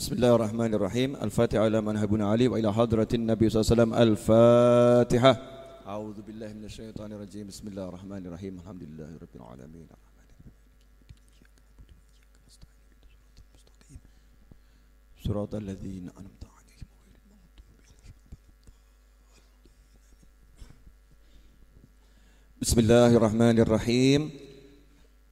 بسم الله الرحمن الرحيم الفاتحة إلى من هبنا علي وإلى حضرة النبي صلى الله عليه وسلم الفاتحة أعوذ بالله من الشيطان الرجيم بسم الله الرحمن الرحيم الحمد لله رب العالمين صراط الذين أنعمت عليهم بسم الله الرحمن الرحيم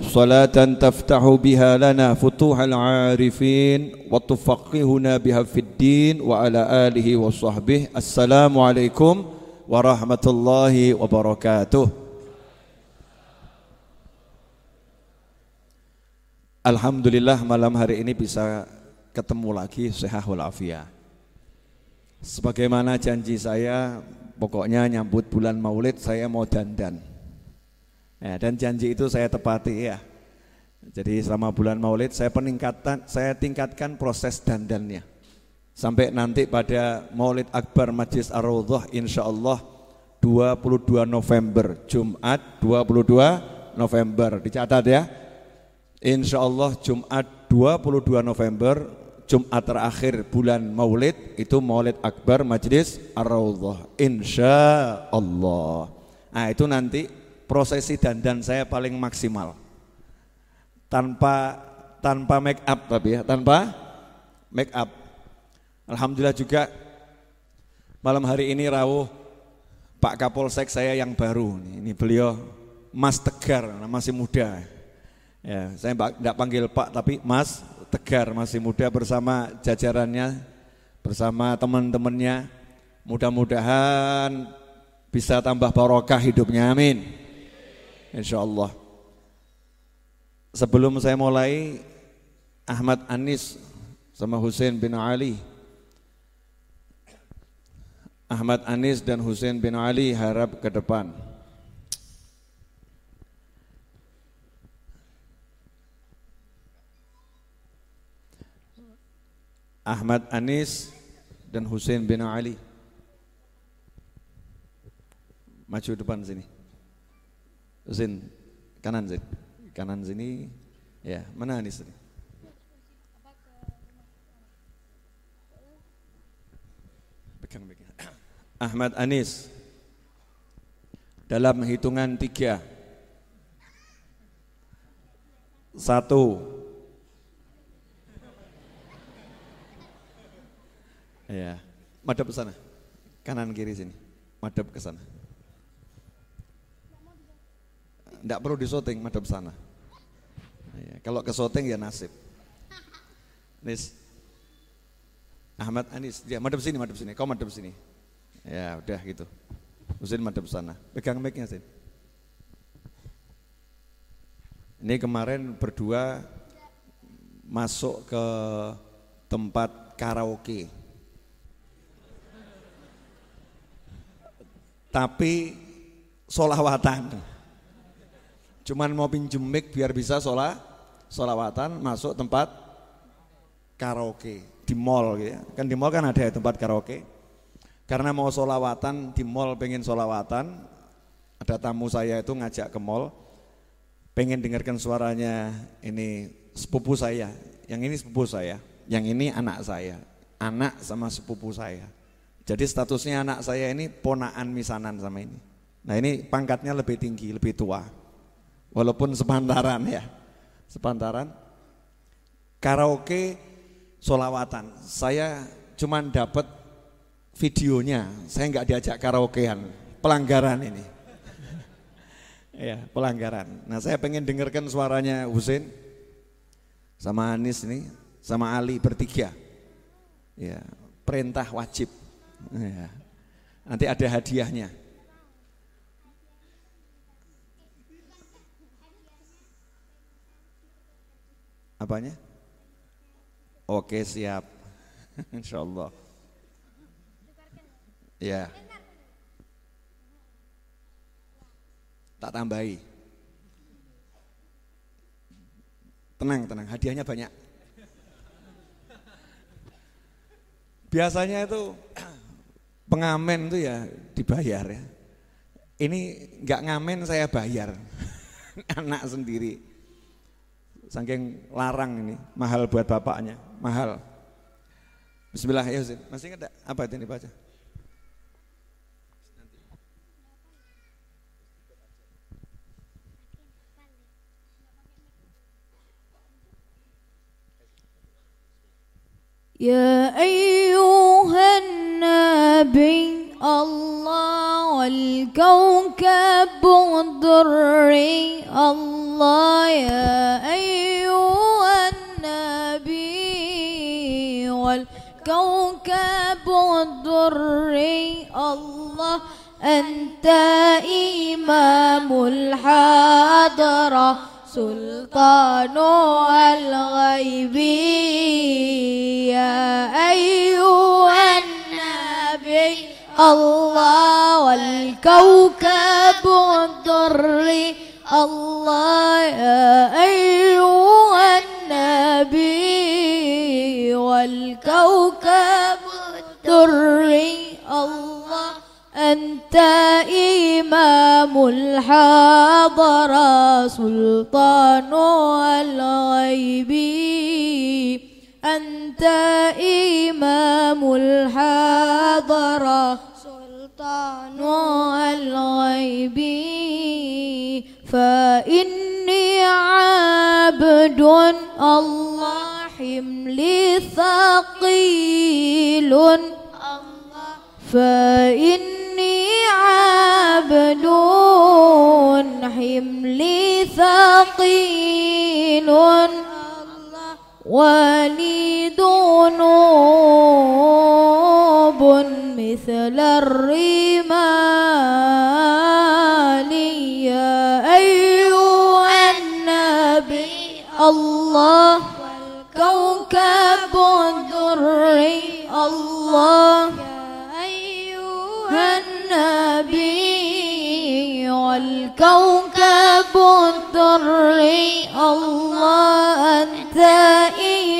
صلاة تفتح بها لنا فتوح العارفين وتفقهنا بها في الدين وعلى آله وصحبه السلام عليكم ورحمة الله وبركاته Alhamdulillah malam hari ini bisa ketemu lagi sehat walafiat. Sebagaimana janji saya, pokoknya nyambut bulan maulid saya mau dandan. Ya, dan janji itu saya tepati ya. Jadi selama bulan Maulid saya peningkatan saya tingkatkan proses dandannya. Sampai nanti pada Maulid Akbar Majlis Ar-Raudhah insyaallah 22 November Jumat 22 November dicatat ya. Insyaallah Jumat 22 November Jumat terakhir bulan Maulid itu Maulid Akbar Majlis Ar-Raudhah insyaallah. Nah itu nanti prosesi dandan saya paling maksimal. Tanpa tanpa make up tapi ya, tanpa make up. Alhamdulillah juga malam hari ini rawuh Pak Kapolsek saya yang baru. Ini beliau Mas Tegar, masih muda. Ya, saya tidak panggil Pak tapi Mas Tegar masih muda bersama jajarannya, bersama teman-temannya. Mudah-mudahan bisa tambah barokah hidupnya. Amin. Insya Allah. Sebelum saya mulai, Ahmad Anis sama Hussein bin Ali. Ahmad Anis dan Hussein bin Ali harap ke depan. Ahmad Anis dan Hussein bin Ali. Maju depan sini. Zin, kanan Zin. Kanan sini. Ya, mana Anis ini? Pegang, pegang. Ahmad Anis. Dalam hitungan tiga. Satu. Ya, madep ke sana. Kanan kiri sini. Madep ke sana. Tidak perlu disoting, madep sana. Ya, kalau ke syuting ya nasib. Nis. Ahmad Anis, dia madep sini, madep sini. Kau madep sini. Ya, udah gitu. Husin madep sana. Pegang mic-nya, Sin. Ini kemarin berdua masuk ke tempat karaoke. Tapi solawatan. Cuman mau pinjem mic biar bisa sholat, sholawatan masuk tempat karaoke di mall gitu ya. Kan di mall kan ada tempat karaoke. Karena mau sholawatan di mall pengen sholawatan, ada tamu saya itu ngajak ke mall, pengen dengarkan suaranya ini sepupu saya, yang ini sepupu saya, yang ini anak saya, anak sama sepupu saya. Jadi statusnya anak saya ini ponaan misanan sama ini. Nah ini pangkatnya lebih tinggi, lebih tua walaupun sepantaran ya. Sepantaran. Karaoke solawatan. Saya cuman dapat videonya. Saya nggak diajak karaokean. Pelanggaran ini. Ya pelanggaran. Nah saya pengen dengarkan suaranya Husin sama Anis ini sama Ali bertiga. Ya perintah wajib. Ya. nanti ada hadiahnya Apanya? Oke siap. Insya Allah. Ya. Tak tambahi. Tenang, tenang. Hadiahnya banyak. Biasanya itu pengamen itu ya dibayar ya. Ini nggak ngamen saya bayar. Anak sendiri. Saking larang ini, mahal buat bapaknya, mahal. Bismillah ya. Masih ada apa itu ini baca? يا أيها النبي الله والكوكب الدري الله يا أيها النبي والكوكب الدري الله أنت إمام الحضرة سلطان الغيب. يا أيها النبي الله والكوكب الدري الله يا أيها النبي والكوكب الدري أنت إمام الحضرة سلطان الغيب. أنت إمام الحضرة سلطان الغيب. فإني عبد الله حملي ثقيل فإني عبد حملي ثقيل ولي ذنوب مثل الرمال. يا أيها النبي الله والكوكب الدري الله. النبي والكوكب الدري الله أنت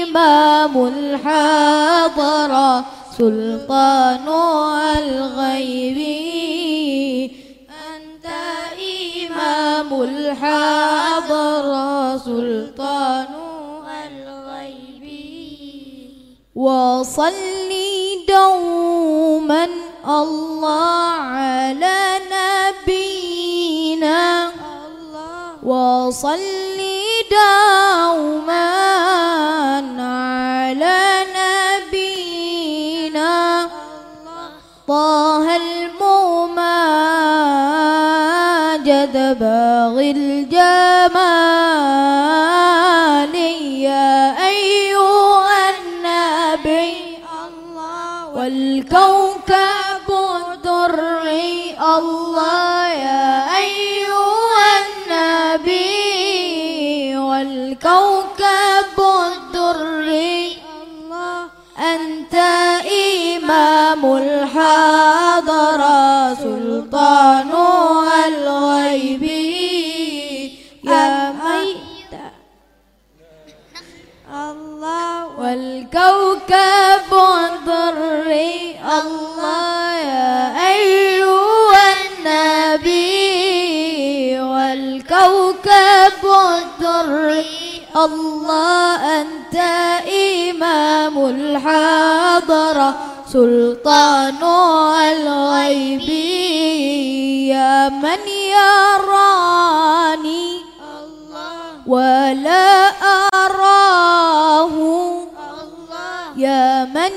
إمام الحضرة سلطان الغيب أنت إمام الحضرة سلطان وصلي دوما الله على نبينا. وصلي دوما على نبينا. طه والكوكب الدري الله يا أيها النبي والكوكب الدري الله أنت إمام الحضرة سلطان والكوكب الضري الله يا أيها النبي. والكوكب الضري الله أنت إمام الحضرة سلطان الغيب. يا من يراني ولا أراه. يا من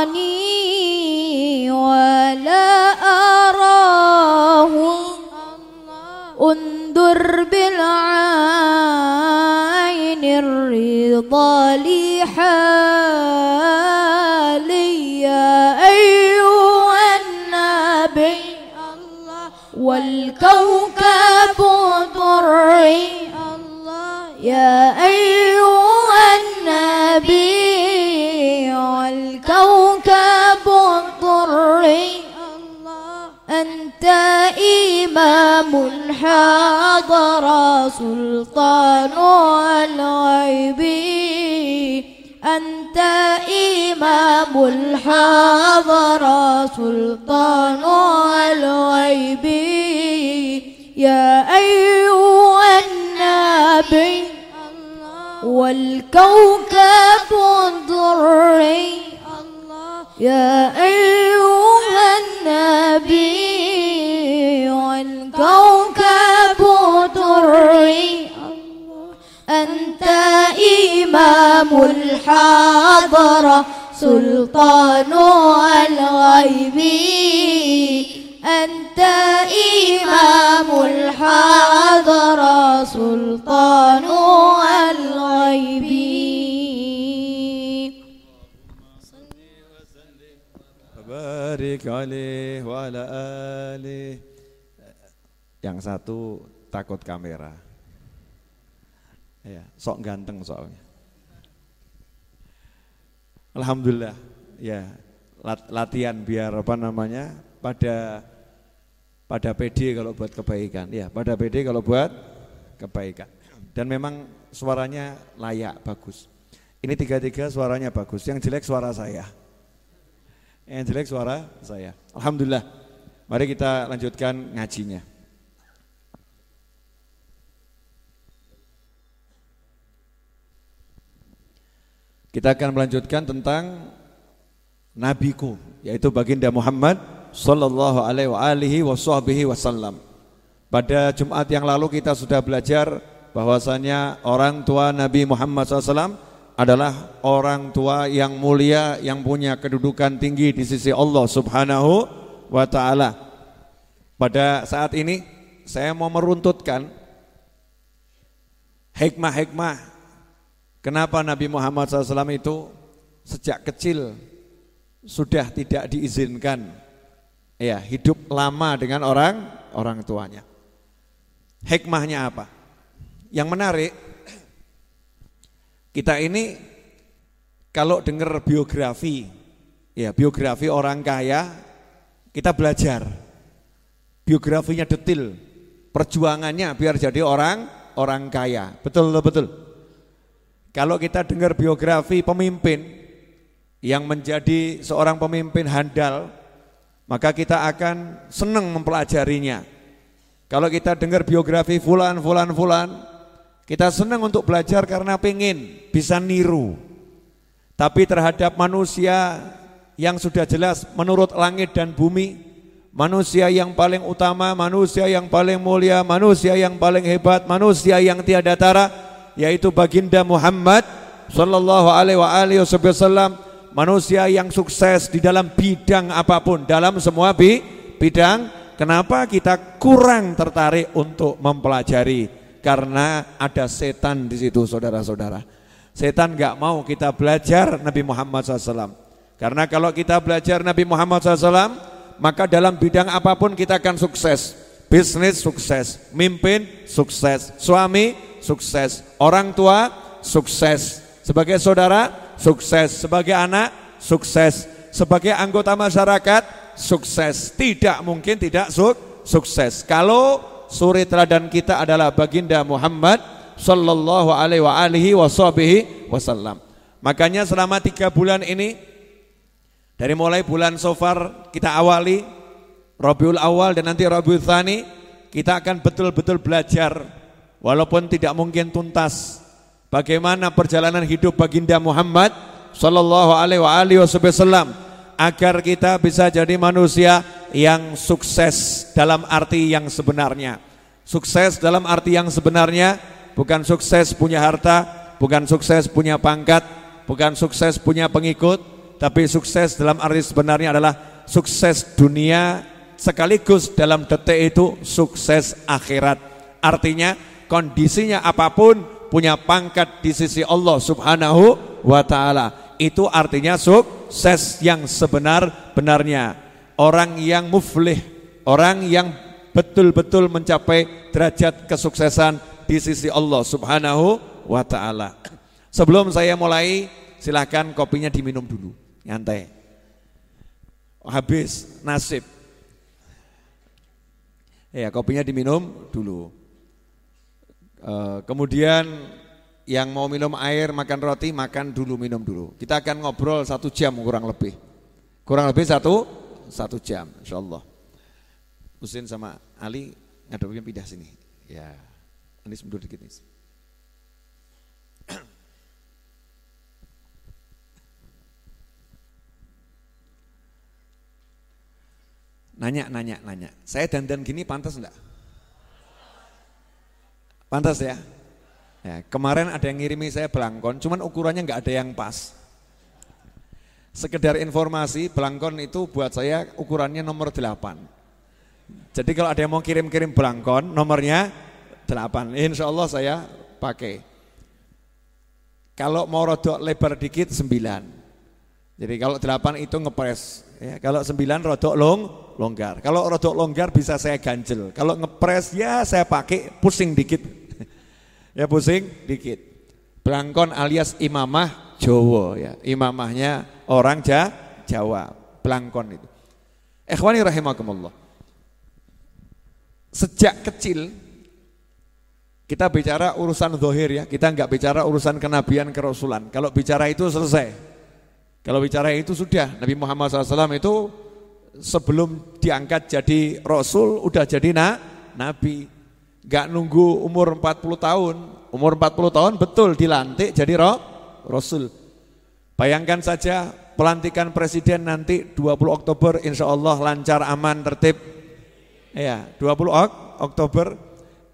يراني ولا أراه. انظر بالعين الرضا لحالي يا أيها النبي والكوكب سلطان الغيب. أنت إمام الحضرة سلطان الغيب. يا أيها النبي والكوكب الضري يا أيها النبي والكوكب أنت إمام الحضرة سلطان الغيب. أنت إمام الحضرة سلطان الغيب. وبارك عليه وعلى آله. Yang satu takut kamera. Ya, sok ganteng soalnya. Alhamdulillah, ya lat latihan biar apa namanya pada pada PD kalau buat kebaikan, ya pada PD kalau buat kebaikan. Dan memang suaranya layak, bagus. Ini tiga-tiga suaranya bagus, yang jelek suara saya. Yang jelek suara saya. Alhamdulillah. Mari kita lanjutkan ngajinya. Kita akan melanjutkan tentang nabiku yaitu baginda Muhammad sallallahu alaihi wasallam. Pada Jumat yang lalu kita sudah belajar bahwasanya orang tua Nabi Muhammad SAW adalah orang tua yang mulia yang punya kedudukan tinggi di sisi Allah Subhanahu wa taala. Pada saat ini saya mau meruntutkan hikmah-hikmah Kenapa Nabi Muhammad SAW itu sejak kecil sudah tidak diizinkan ya hidup lama dengan orang orang tuanya. Hikmahnya apa? Yang menarik kita ini kalau dengar biografi ya biografi orang kaya kita belajar biografinya detil perjuangannya biar jadi orang orang kaya betul betul kalau kita dengar biografi pemimpin yang menjadi seorang pemimpin handal, maka kita akan senang mempelajarinya. Kalau kita dengar biografi fulan, fulan, fulan, kita senang untuk belajar karena pengen bisa niru. Tapi terhadap manusia yang sudah jelas menurut langit dan bumi, manusia yang paling utama, manusia yang paling mulia, manusia yang paling hebat, manusia yang tiada tara, yaitu baginda Muhammad sallallahu alaihi wasallam manusia yang sukses di dalam bidang apa pun dalam semua bi bidang. Kenapa kita kurang tertarik untuk mempelajari? Karena ada setan di situ saudara-saudara. Setan nggak mau kita belajar Nabi Muhammad SAW karena kalau kita belajar Nabi Muhammad SAW maka dalam bidang apa pun kita akan sukses. Bisnis sukses mimpin sukses suami sukses. Orang tua sukses. Sebagai saudara sukses. Sebagai anak sukses. Sebagai anggota masyarakat sukses. Tidak mungkin tidak suk sukses. Kalau suri teladan kita adalah baginda Muhammad sallallahu alaihi wasallam. Makanya selama tiga bulan ini dari mulai bulan Sofar kita awali Rabiul Awal dan nanti Rabiul Thani kita akan betul-betul belajar walaupun tidak mungkin tuntas bagaimana perjalanan hidup baginda Muhammad sallallahu alaihi wasallam agar kita bisa jadi manusia yang sukses dalam arti yang sebenarnya. Sukses dalam arti yang sebenarnya bukan sukses punya harta, bukan sukses punya pangkat, bukan sukses punya pengikut, tapi sukses dalam arti sebenarnya adalah sukses dunia sekaligus dalam detik itu sukses akhirat. Artinya kondisinya apa pun punya pangkat di sisi Allah Subhanahu wa taala. Itu artinya sukses yang sebenar-benarnya. Orang yang muflih, orang yang betul-betul mencapai derajat kesuksesan di sisi Allah Subhanahu wa taala. Sebelum saya mulai, silahkan kopinya diminum dulu, nyantai. Habis nasib. Ya, kopinya diminum dulu. Eh, kemudian yang mau minum air, makan roti, makan dulu, minum dulu. Kita akan ngobrol satu jam kurang lebih. Kurang lebih satu satu jam, insya Allah. Husin sama Ali ngadepin pindah sini. Ya, ini mundur dikit nih. Nanya, nanya, nanya. Saya dandan gini pantas enggak? Pantas ya? ya? Kemarin ada yang ngirimi saya belangkon, cuman ukurannya nggak ada yang pas. Sekedar informasi, belangkon itu buat saya ukurannya nomor 8. Jadi kalau ada yang mau kirim-kirim belangkon, nomornya 8. Insya Allah saya pakai. Kalau mau rodok lebar dikit 9. Jadi kalau 8 itu ngepres. Ya, kalau 9 rodok long, longgar. Kalau rodok longgar bisa saya ganjel. Kalau ngepres ya saya pakai pusing dikit ya pusing dikit. Blangkon alias imamah Jawa ya. Imamahnya orang ja, Jawa, blangkon itu. Ikhwani rahimakumullah. Sejak kecil kita bicara urusan zahir ya, kita enggak bicara urusan kenabian kerasulan. Kalau bicara itu selesai. Kalau bicara itu sudah, Nabi Muhammad SAW itu sebelum diangkat jadi rasul udah jadi na, nabi. Gak nunggu umur 40 tahun, umur 40 tahun betul dilantik jadi roh, Rasul. Bayangkan saja pelantikan presiden nanti 20 Oktober insya Allah lancar, aman, tertib. Ya, 20 ok Oktober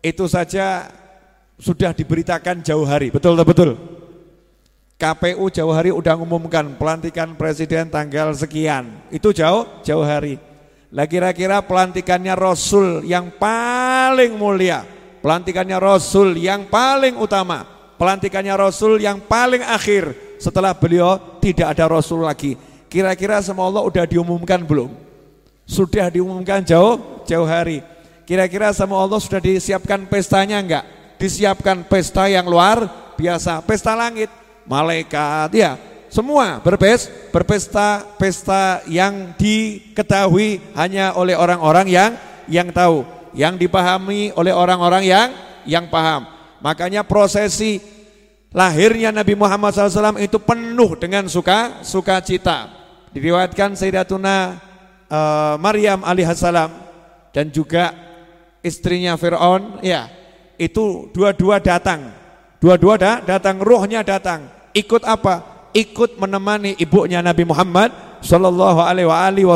itu saja sudah diberitakan jauh hari, betul betul. KPU jauh hari udah ngumumkan pelantikan presiden tanggal sekian, itu jauh jauh hari. Lah kira-kira pelantikannya Rasul yang paling mulia, pelantikannya Rasul yang paling utama, pelantikannya Rasul yang paling akhir setelah beliau tidak ada Rasul lagi. Kira-kira sama Allah udah diumumkan belum? Sudah diumumkan jauh jauh hari. Kira-kira sama Allah sudah disiapkan pestanya enggak? Disiapkan pesta yang luar biasa, pesta langit, malaikat ya, semua berpes, berpesta pesta yang diketahui hanya oleh orang-orang yang yang tahu, yang dipahami oleh orang-orang yang yang paham. Makanya prosesi lahirnya Nabi Muhammad SAW itu penuh dengan suka sukacita. Diriwayatkan Sayyidatuna uh, Maryam alaihissalam dan juga istrinya Fir'aun, ya itu dua-dua datang, dua-dua da, datang, ruhnya datang. Ikut apa? Ikut menemani ibunya Nabi Muhammad sallallahu alaihi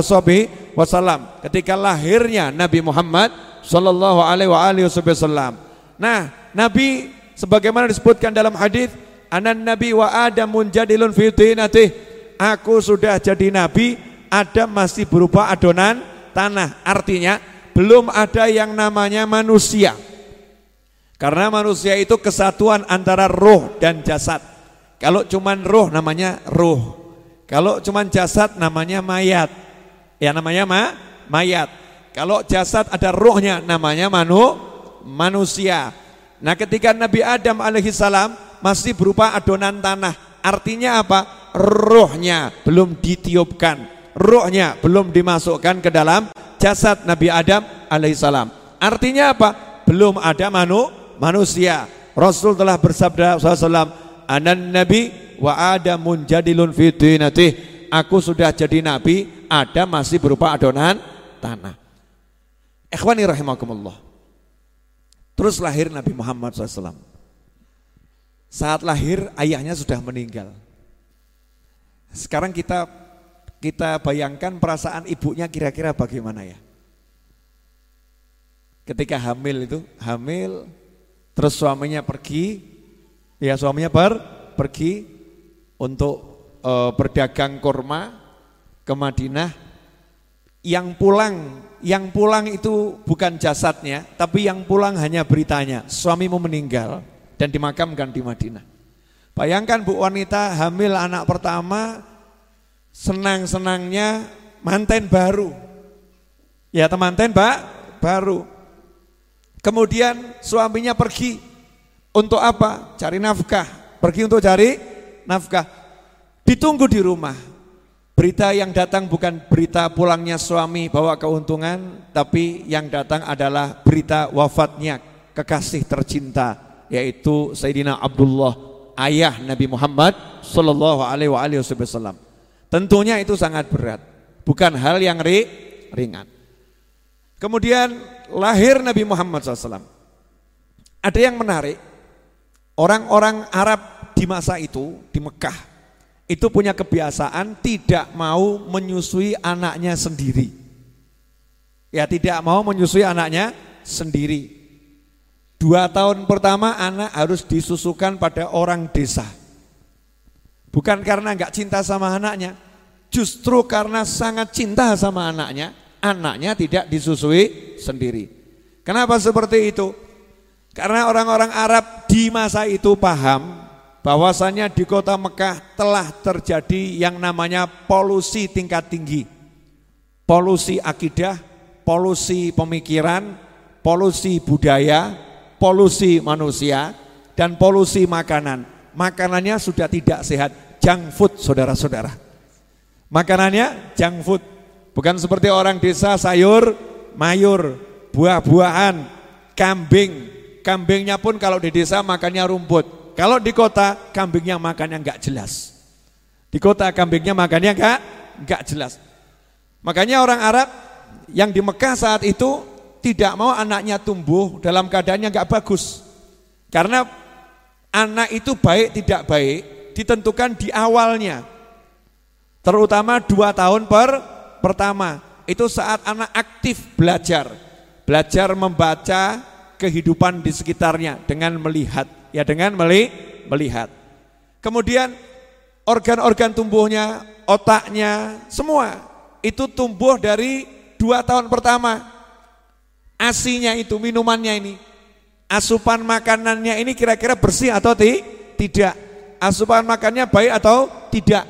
wasallam ketika lahirnya Nabi Muhammad sallallahu alaihi wasallam. Nah, Nabi sebagaimana disebutkan dalam hadis, anan nabi wa adamun jadilun fi Aku sudah jadi nabi, Adam masih berupa adonan tanah. Artinya belum ada yang namanya manusia. Karena manusia itu kesatuan antara roh dan jasad. Kalau cuman roh namanya roh. Kalau cuman jasad namanya mayat. Ya namanya ma, mayat. Kalau jasad ada rohnya namanya manu, manusia. Nah ketika Nabi Adam alaihissalam masih berupa adonan tanah. Artinya apa? Rohnya belum ditiupkan. Rohnya belum dimasukkan ke dalam jasad Nabi Adam alaihissalam. Artinya apa? Belum ada manu, manusia. Rasul telah bersabda SAW anan nabi wa adamun jadilun fi Aku sudah jadi nabi, ada masih berupa adonan tanah. Ikhwani rahimakumullah. Terus lahir Nabi Muhammad SAW. Saat lahir ayahnya sudah meninggal. Sekarang kita kita bayangkan perasaan ibunya kira-kira bagaimana ya? Ketika hamil itu, hamil terus suaminya pergi Ya suaminya per, pergi untuk e, berdagang kurma ke Madinah. Yang pulang, yang pulang itu bukan jasadnya, tapi yang pulang hanya beritanya. Suamimu meninggal dan dimakamkan di Madinah. Bayangkan bu wanita hamil anak pertama, senang-senangnya manten baru. Ya temanten pak, baru. Kemudian suaminya pergi untuk apa? Cari nafkah. Pergi untuk cari nafkah. Ditunggu di rumah. Berita yang datang bukan berita pulangnya suami bawa keuntungan, tapi yang datang adalah berita wafatnya kekasih tercinta yaitu Sayyidina Abdullah ayah Nabi Muhammad sallallahu alaihi wasallam. Tentunya itu sangat berat, bukan hal yang ri, ringan. Kemudian lahir Nabi Muhammad SAW. Ada yang menarik, orang-orang Arab di masa itu, di Mekah, itu punya kebiasaan tidak mau menyusui anaknya sendiri. Ya tidak mau menyusui anaknya sendiri. Dua tahun pertama anak harus disusukan pada orang desa. Bukan karena nggak cinta sama anaknya, justru karena sangat cinta sama anaknya, anaknya tidak disusui sendiri. Kenapa seperti itu? Karena orang-orang Arab di masa itu paham bahwasannya di kota Mekah telah terjadi yang namanya polusi tingkat tinggi. Polusi akidah, polusi pemikiran, polusi budaya, polusi manusia, dan polusi makanan. Makanannya sudah tidak sehat, junk food saudara-saudara. Makanannya junk food, Bukan seperti orang desa sayur, mayur, buah-buahan, kambing. Kambingnya pun kalau di desa makannya rumput. Kalau di kota kambingnya makannya enggak jelas. Di kota kambingnya makannya enggak enggak jelas. Makanya orang Arab yang di Mekah saat itu tidak mau anaknya tumbuh dalam keadaannya enggak bagus. Karena anak itu baik tidak baik ditentukan di awalnya. Terutama dua tahun per Pertama, itu saat anak aktif belajar. Belajar membaca kehidupan di sekitarnya dengan melihat. Ya dengan meli melihat. Kemudian organ-organ tumbuhnya, otaknya, semua itu tumbuh dari dua tahun pertama. Asinya itu, minumannya ini. Asupan makanannya ini kira-kira bersih atau ti? tidak. Asupan makannya baik atau tidak.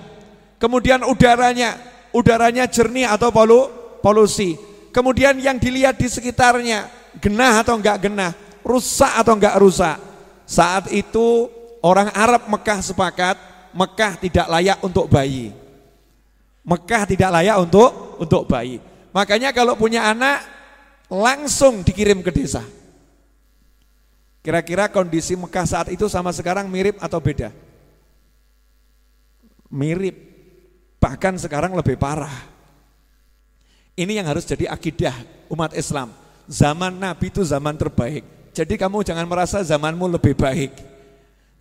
Kemudian udaranya, udaranya jernih atau polu, polusi. Kemudian yang dilihat di sekitarnya, genah atau enggak genah, rusak atau enggak rusak. Saat itu orang Arab Mekah sepakat, Mekah tidak layak untuk bayi. Mekah tidak layak untuk untuk bayi. Makanya kalau punya anak langsung dikirim ke desa. Kira-kira kondisi Mekah saat itu sama sekarang mirip atau beda? Mirip. Bahkan sekarang lebih parah. Ini yang harus jadi akidah umat Islam. Zaman Nabi itu zaman terbaik. Jadi kamu jangan merasa zamanmu lebih baik.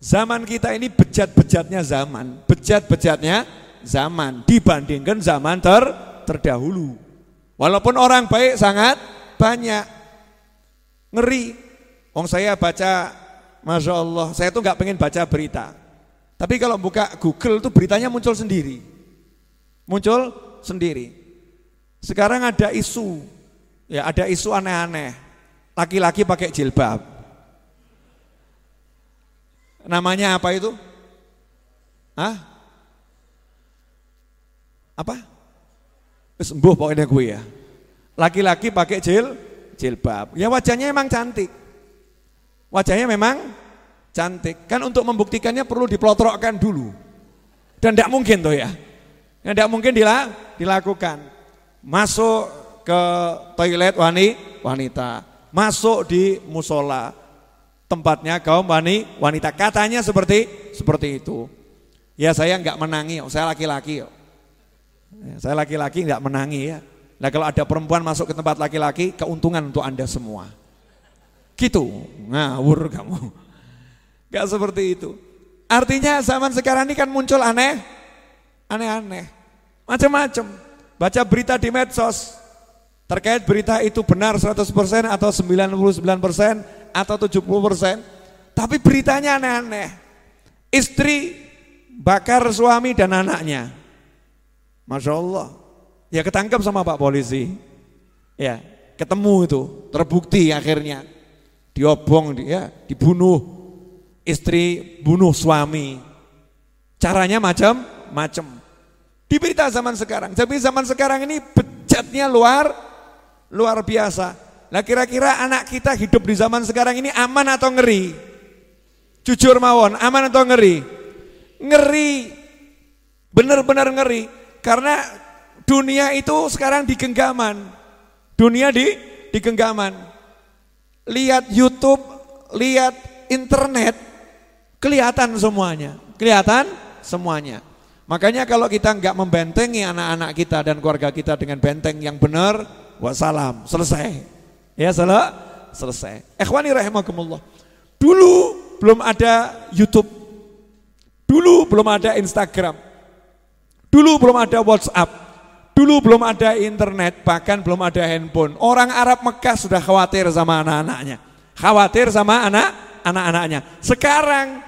Zaman kita ini bejat-bejatnya zaman, bejat-bejatnya zaman dibandingkan zaman ter terdahulu. Walaupun orang baik sangat banyak, ngeri. Wong saya baca, masya Allah, saya tuh nggak pengen baca berita. Tapi kalau buka Google tuh beritanya muncul sendiri muncul sendiri. Sekarang ada isu, ya ada isu aneh-aneh. Laki-laki pakai jilbab. Namanya apa itu? Hah? Apa? Sembuh pokoknya gue ya. Laki-laki pakai jil, jilbab. Ya wajahnya emang cantik. Wajahnya memang cantik. Kan untuk membuktikannya perlu diplotrokkan dulu. Dan tidak mungkin tuh ya. Tidak mungkin dilakukan. Masuk ke toilet wanita, masuk di musola, tempatnya kaum wanita. Katanya seperti seperti itu. Ya saya nggak menangi, saya laki-laki. Ya, saya laki-laki nggak menangi ya. Nah kalau ada perempuan masuk ke tempat laki-laki, keuntungan untuk anda semua. Gitu, ngawur kamu. Gak seperti itu. Artinya zaman sekarang ini kan muncul aneh, aneh-aneh, macam-macam. Baca berita di medsos, terkait berita itu benar 100% atau 99% atau 70%, tapi beritanya aneh-aneh. Istri bakar suami dan anaknya. Masya Allah. Ya ketangkap sama Pak Polisi. Ya, ketemu itu, terbukti akhirnya. Diobong dia, dibunuh. Istri bunuh suami. Caranya macam-macam. Di berita zaman sekarang. Tapi zaman sekarang ini bejatnya luar luar biasa. Nah kira-kira anak kita hidup di zaman sekarang ini aman atau ngeri? Jujur mawon, aman atau ngeri? Ngeri. Benar-benar ngeri. Karena dunia itu sekarang di genggaman. Dunia di di genggaman. Lihat YouTube, lihat internet kelihatan semuanya, kelihatan semuanya. Makanya kalau kita nggak membentengi anak-anak kita dan keluarga kita dengan benteng yang benar, wassalam, selesai. Ya salah, selesai. Ikhwani rahimakumullah. Dulu belum ada YouTube. Dulu belum ada Instagram. Dulu belum ada WhatsApp. Dulu belum ada internet, bahkan belum ada handphone. Orang Arab Mekah sudah khawatir sama anak-anaknya. Khawatir sama anak anak-anaknya. Sekarang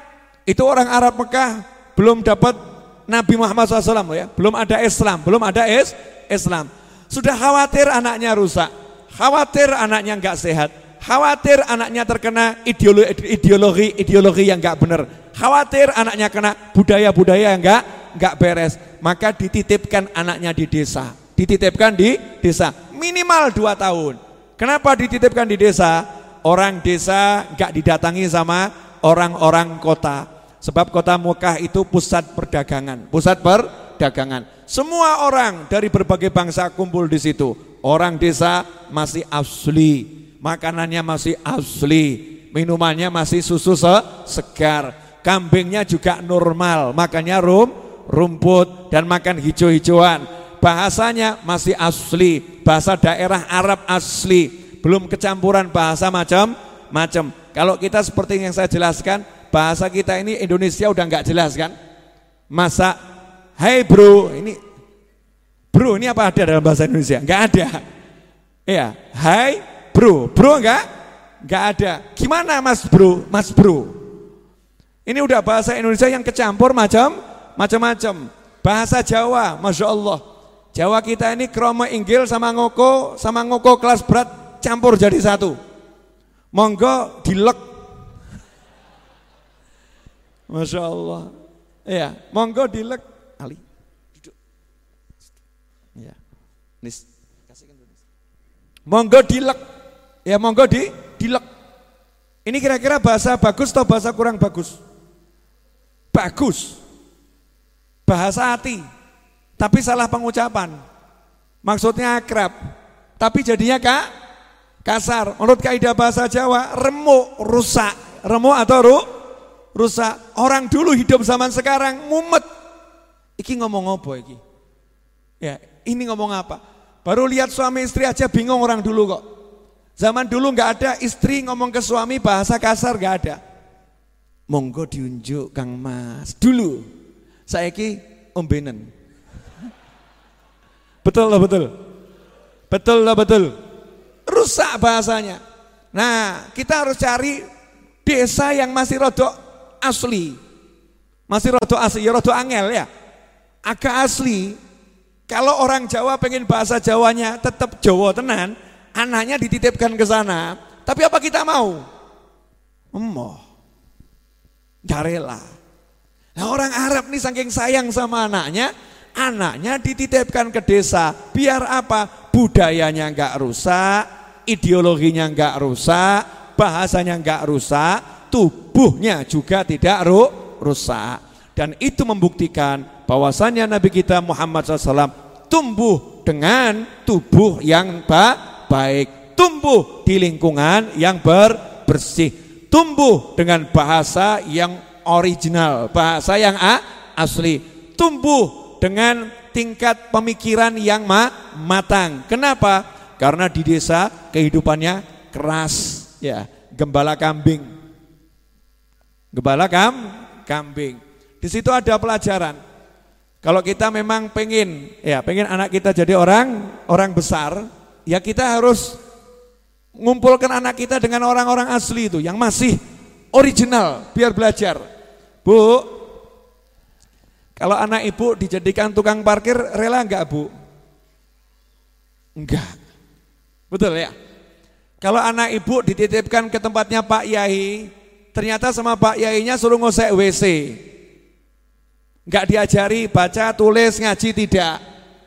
itu orang Arab Mekah belum dapat Nabi Muhammad SAW ya, belum ada Islam, belum ada is, Islam. Sudah khawatir anaknya rusak, khawatir anaknya nggak sehat, khawatir anaknya terkena ideologi ideologi, ideologi yang nggak benar, khawatir anaknya kena budaya-budaya yang nggak nggak beres, maka dititipkan anaknya di desa, dititipkan di desa minimal dua tahun. Kenapa dititipkan di desa? Orang desa nggak didatangi sama orang-orang kota. Sebab kota Mekah itu pusat perdagangan, pusat perdagangan. Semua orang dari berbagai bangsa kumpul di situ. Orang desa masih asli, makanannya masih asli, minumannya masih susu segar, kambingnya juga normal, makannya rum, rumput dan makan hijau-hijauan. Bahasanya masih asli, bahasa daerah Arab asli, belum kecampuran bahasa macam-macam. Kalau kita seperti yang saya jelaskan, bahasa kita ini Indonesia udah nggak jelas kan? Masa, hey bro, ini bro ini apa ada dalam bahasa Indonesia? Nggak ada. Iya, hai bro, bro nggak? Nggak ada. Gimana mas bro, mas bro? Ini udah bahasa Indonesia yang kecampur macam macam-macam. Bahasa Jawa, masya Allah. Jawa kita ini kromo inggil sama ngoko sama ngoko kelas berat campur jadi satu. Monggo dilek Masya Allah. Ya, monggo dilek Ali. Duduk. Ya. Nis, kasihkan dulu. Monggo dilek. Ya, monggo di dilek. Ini kira-kira bahasa bagus atau bahasa kurang bagus? Bagus. Bahasa hati. Tapi salah pengucapan. Maksudnya akrab. Tapi jadinya kak kasar. Menurut kaidah bahasa Jawa, remuk, rusak. Remuk atau ru, rusak. Orang dulu hidup zaman sekarang mumet. Iki ngomong apa iki? Ya, ini ngomong apa? Baru lihat suami istri aja bingung orang dulu kok. Zaman dulu nggak ada istri ngomong ke suami bahasa kasar nggak ada. Monggo diunjuk Kang Mas. Dulu saya ki ombenen. Betul lah betul. Betul lah betul. Rusak bahasanya. Nah, kita harus cari desa yang masih rodok asli. Masih rodo asli, ya rodo angel ya. Agak asli. Kalau orang Jawa pengen bahasa Jawanya tetap Jawa tenan, anaknya dititipkan ke sana. Tapi apa kita mau? Emoh. Gak rela. Nah orang Arab nih saking sayang sama anaknya, anaknya dititipkan ke desa. Biar apa? Budayanya nggak rusak, ideologinya nggak rusak, bahasanya nggak rusak, tubuhnya juga tidak rusak. Dan itu membuktikan bahwasannya Nabi kita Muhammad SAW tumbuh dengan tubuh yang baik, tumbuh di lingkungan yang bersih, tumbuh dengan bahasa yang original, bahasa yang asli, tumbuh dengan tingkat pemikiran yang matang. Kenapa? Karena di desa kehidupannya keras, ya, gembala kambing Gembala kam, kambing. Di situ ada pelajaran. Kalau kita memang pengen, ya pengen anak kita jadi orang, orang besar, ya kita harus ngumpulkan anak kita dengan orang-orang asli itu, yang masih original, biar belajar. Bu, kalau anak ibu dijadikan tukang parkir, rela enggak bu? Enggak. Betul ya? Kalau anak ibu dititipkan ke tempatnya Pak Yai, ternyata sama Pak Yainya suruh ngosek WC. Enggak diajari baca, tulis, ngaji tidak.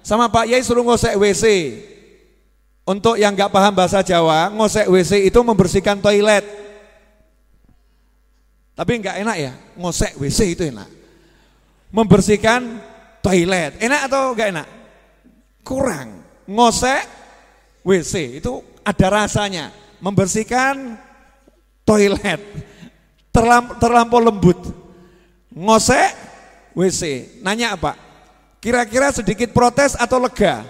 Sama Pak Yai suruh ngosek WC. Untuk yang enggak paham bahasa Jawa, ngosek WC itu membersihkan toilet. Tapi enggak enak ya, ngosek WC itu enak. Membersihkan toilet. Enak atau enggak enak? Kurang. Ngosek WC itu ada rasanya. Membersihkan toilet terlamp, terlampau lembut. Ngosek WC. Nanya apa? Kira-kira sedikit protes atau lega?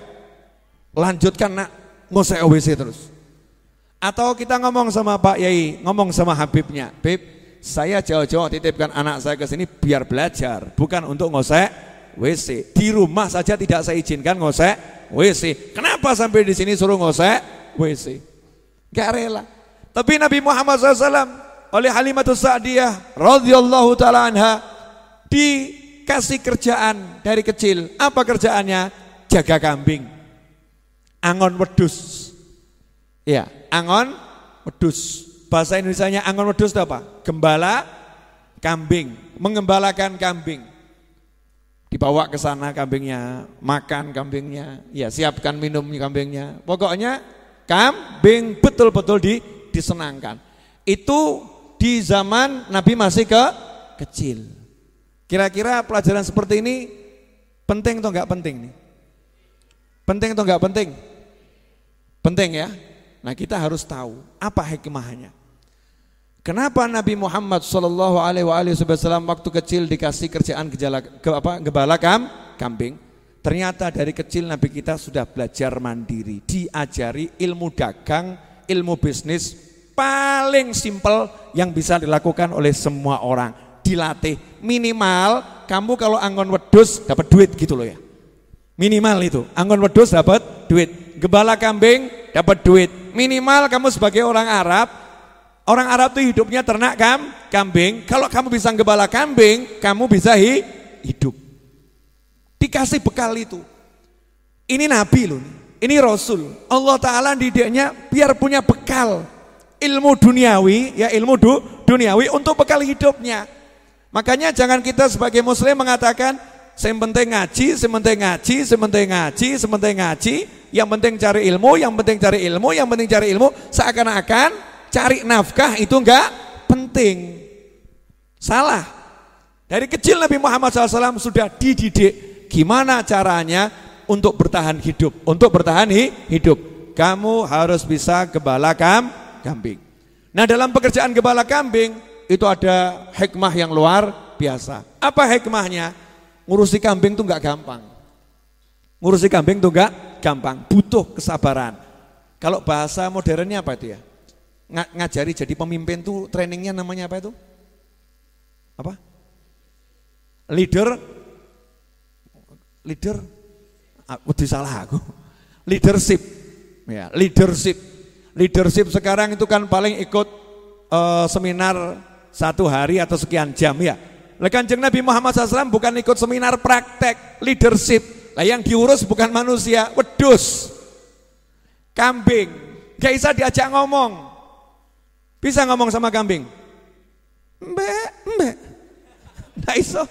Lanjutkan nak ngosek WC terus. Atau kita ngomong sama Pak Yai, ngomong sama Habibnya, Bib, saya jauh-jauh titipkan anak saya ke sini biar belajar, bukan untuk ngosek WC. Di rumah saja tidak saya izinkan ngosek WC. Kenapa sampai di sini suruh ngosek WC? Gak rela. Tapi Nabi Muhammad SAW oleh Halimatus Sa'diyah radhiyallahu taala anha dikasih kerjaan dari kecil. Apa kerjaannya? Jaga kambing. Angon wedus. Ya, angon wedus. Bahasa Indonesia-nya angon wedus itu apa? Gembala kambing, mengembalakan kambing. Dibawa ke sana kambingnya, makan kambingnya, ya siapkan minum kambingnya. Pokoknya kambing betul-betul di, disenangkan. Itu di zaman Nabi masih ke kecil. Kira-kira pelajaran seperti ini penting atau enggak penting nih? Penting atau enggak penting? Penting ya. Nah kita harus tahu apa hikmahnya. Kenapa Nabi Muhammad Shallallahu Alaihi Wasallam waktu kecil dikasih kerjaan gejala, ke apa, gebala kam, kambing? Ternyata dari kecil Nabi kita sudah belajar mandiri, diajari ilmu dagang, ilmu bisnis paling simpel yang bisa dilakukan oleh semua orang dilatih. Minimal kamu kalau anggon wedus dapat duit gitu loh ya. Minimal itu. Anggon wedus dapat duit. Gebala kambing dapat duit. Minimal kamu sebagai orang Arab, orang Arab itu hidupnya ternak kam, kambing. Kalau kamu bisa gebala kambing, kamu bisa hi, hidup. Dikasih bekal itu. Ini nabi loh. Ini rasul. Allah taala didiknya biar punya bekal ilmu duniawi, ya ilmu du, duniawi untuk bekal hidupnya. Makanya jangan kita sebagai muslim mengatakan yang penting ngaji, yang penting ngaji, yang penting ngaji, yang penting ngaji, yang penting cari ilmu, yang penting cari ilmu, yang penting cari ilmu, seakan-akan cari nafkah itu enggak penting. Salah. Dari kecil Nabi Muhammad SAW sudah dididik gimana caranya untuk bertahan hidup, untuk bertahan hidup. Kamu harus bisa gembala kambing. Nah dalam pekerjaan gembala kambing itu ada hikmah yang luar biasa. Apa hikmahnya? Ngurusi kambing itu nggak gampang. Ngurusi kambing itu nggak gampang, butuh kesabaran. Kalau bahasa modernnya apa itu ya? Ng ngajari jadi pemimpin tuh trainingnya namanya apa itu? Apa? Leader leader ah, udah salah aku. Leadership. Ya, leadership. Leadership sekarang itu kan paling ikut uh, seminar satu hari atau sekian jam ya. Lah Kanjeng Nabi Muhammad SAW bukan ikut seminar praktek leadership. Lah yang diurus bukan manusia, wedus. Kambing. Gak bisa diajak ngomong. Bisa ngomong sama kambing? Mbak, mbak. Gak bisa.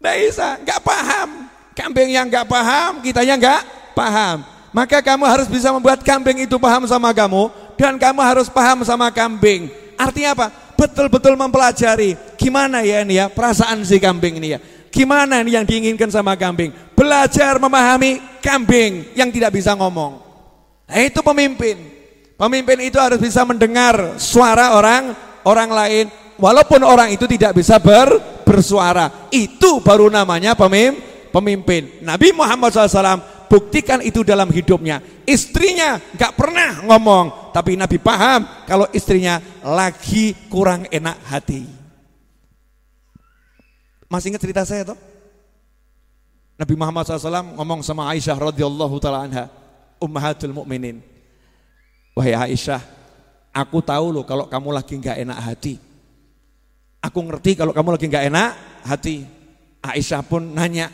Gak bisa, gak paham. Kambing yang gak paham, kitanya gak paham. Maka kamu harus bisa membuat kambing itu paham sama kamu dan kamu harus paham sama kambing. Artinya apa? Betul-betul mempelajari gimana ya ini ya perasaan si kambing ini ya. Gimana ini yang diinginkan sama kambing? Belajar memahami kambing yang tidak bisa ngomong. Nah, itu pemimpin. Pemimpin itu harus bisa mendengar suara orang orang lain walaupun orang itu tidak bisa ber, bersuara. Itu baru namanya pemimpin. Nabi Muhammad SAW buktikan itu dalam hidupnya. Istrinya nggak pernah ngomong, tapi Nabi paham kalau istrinya lagi kurang enak hati. Masih ingat cerita saya toh? Nabi Muhammad SAW ngomong sama Aisyah radhiyallahu taala anha, ummahatul mukminin. Wahai Aisyah, aku tahu loh kalau kamu lagi nggak enak hati. Aku ngerti kalau kamu lagi nggak enak hati. Aisyah pun nanya,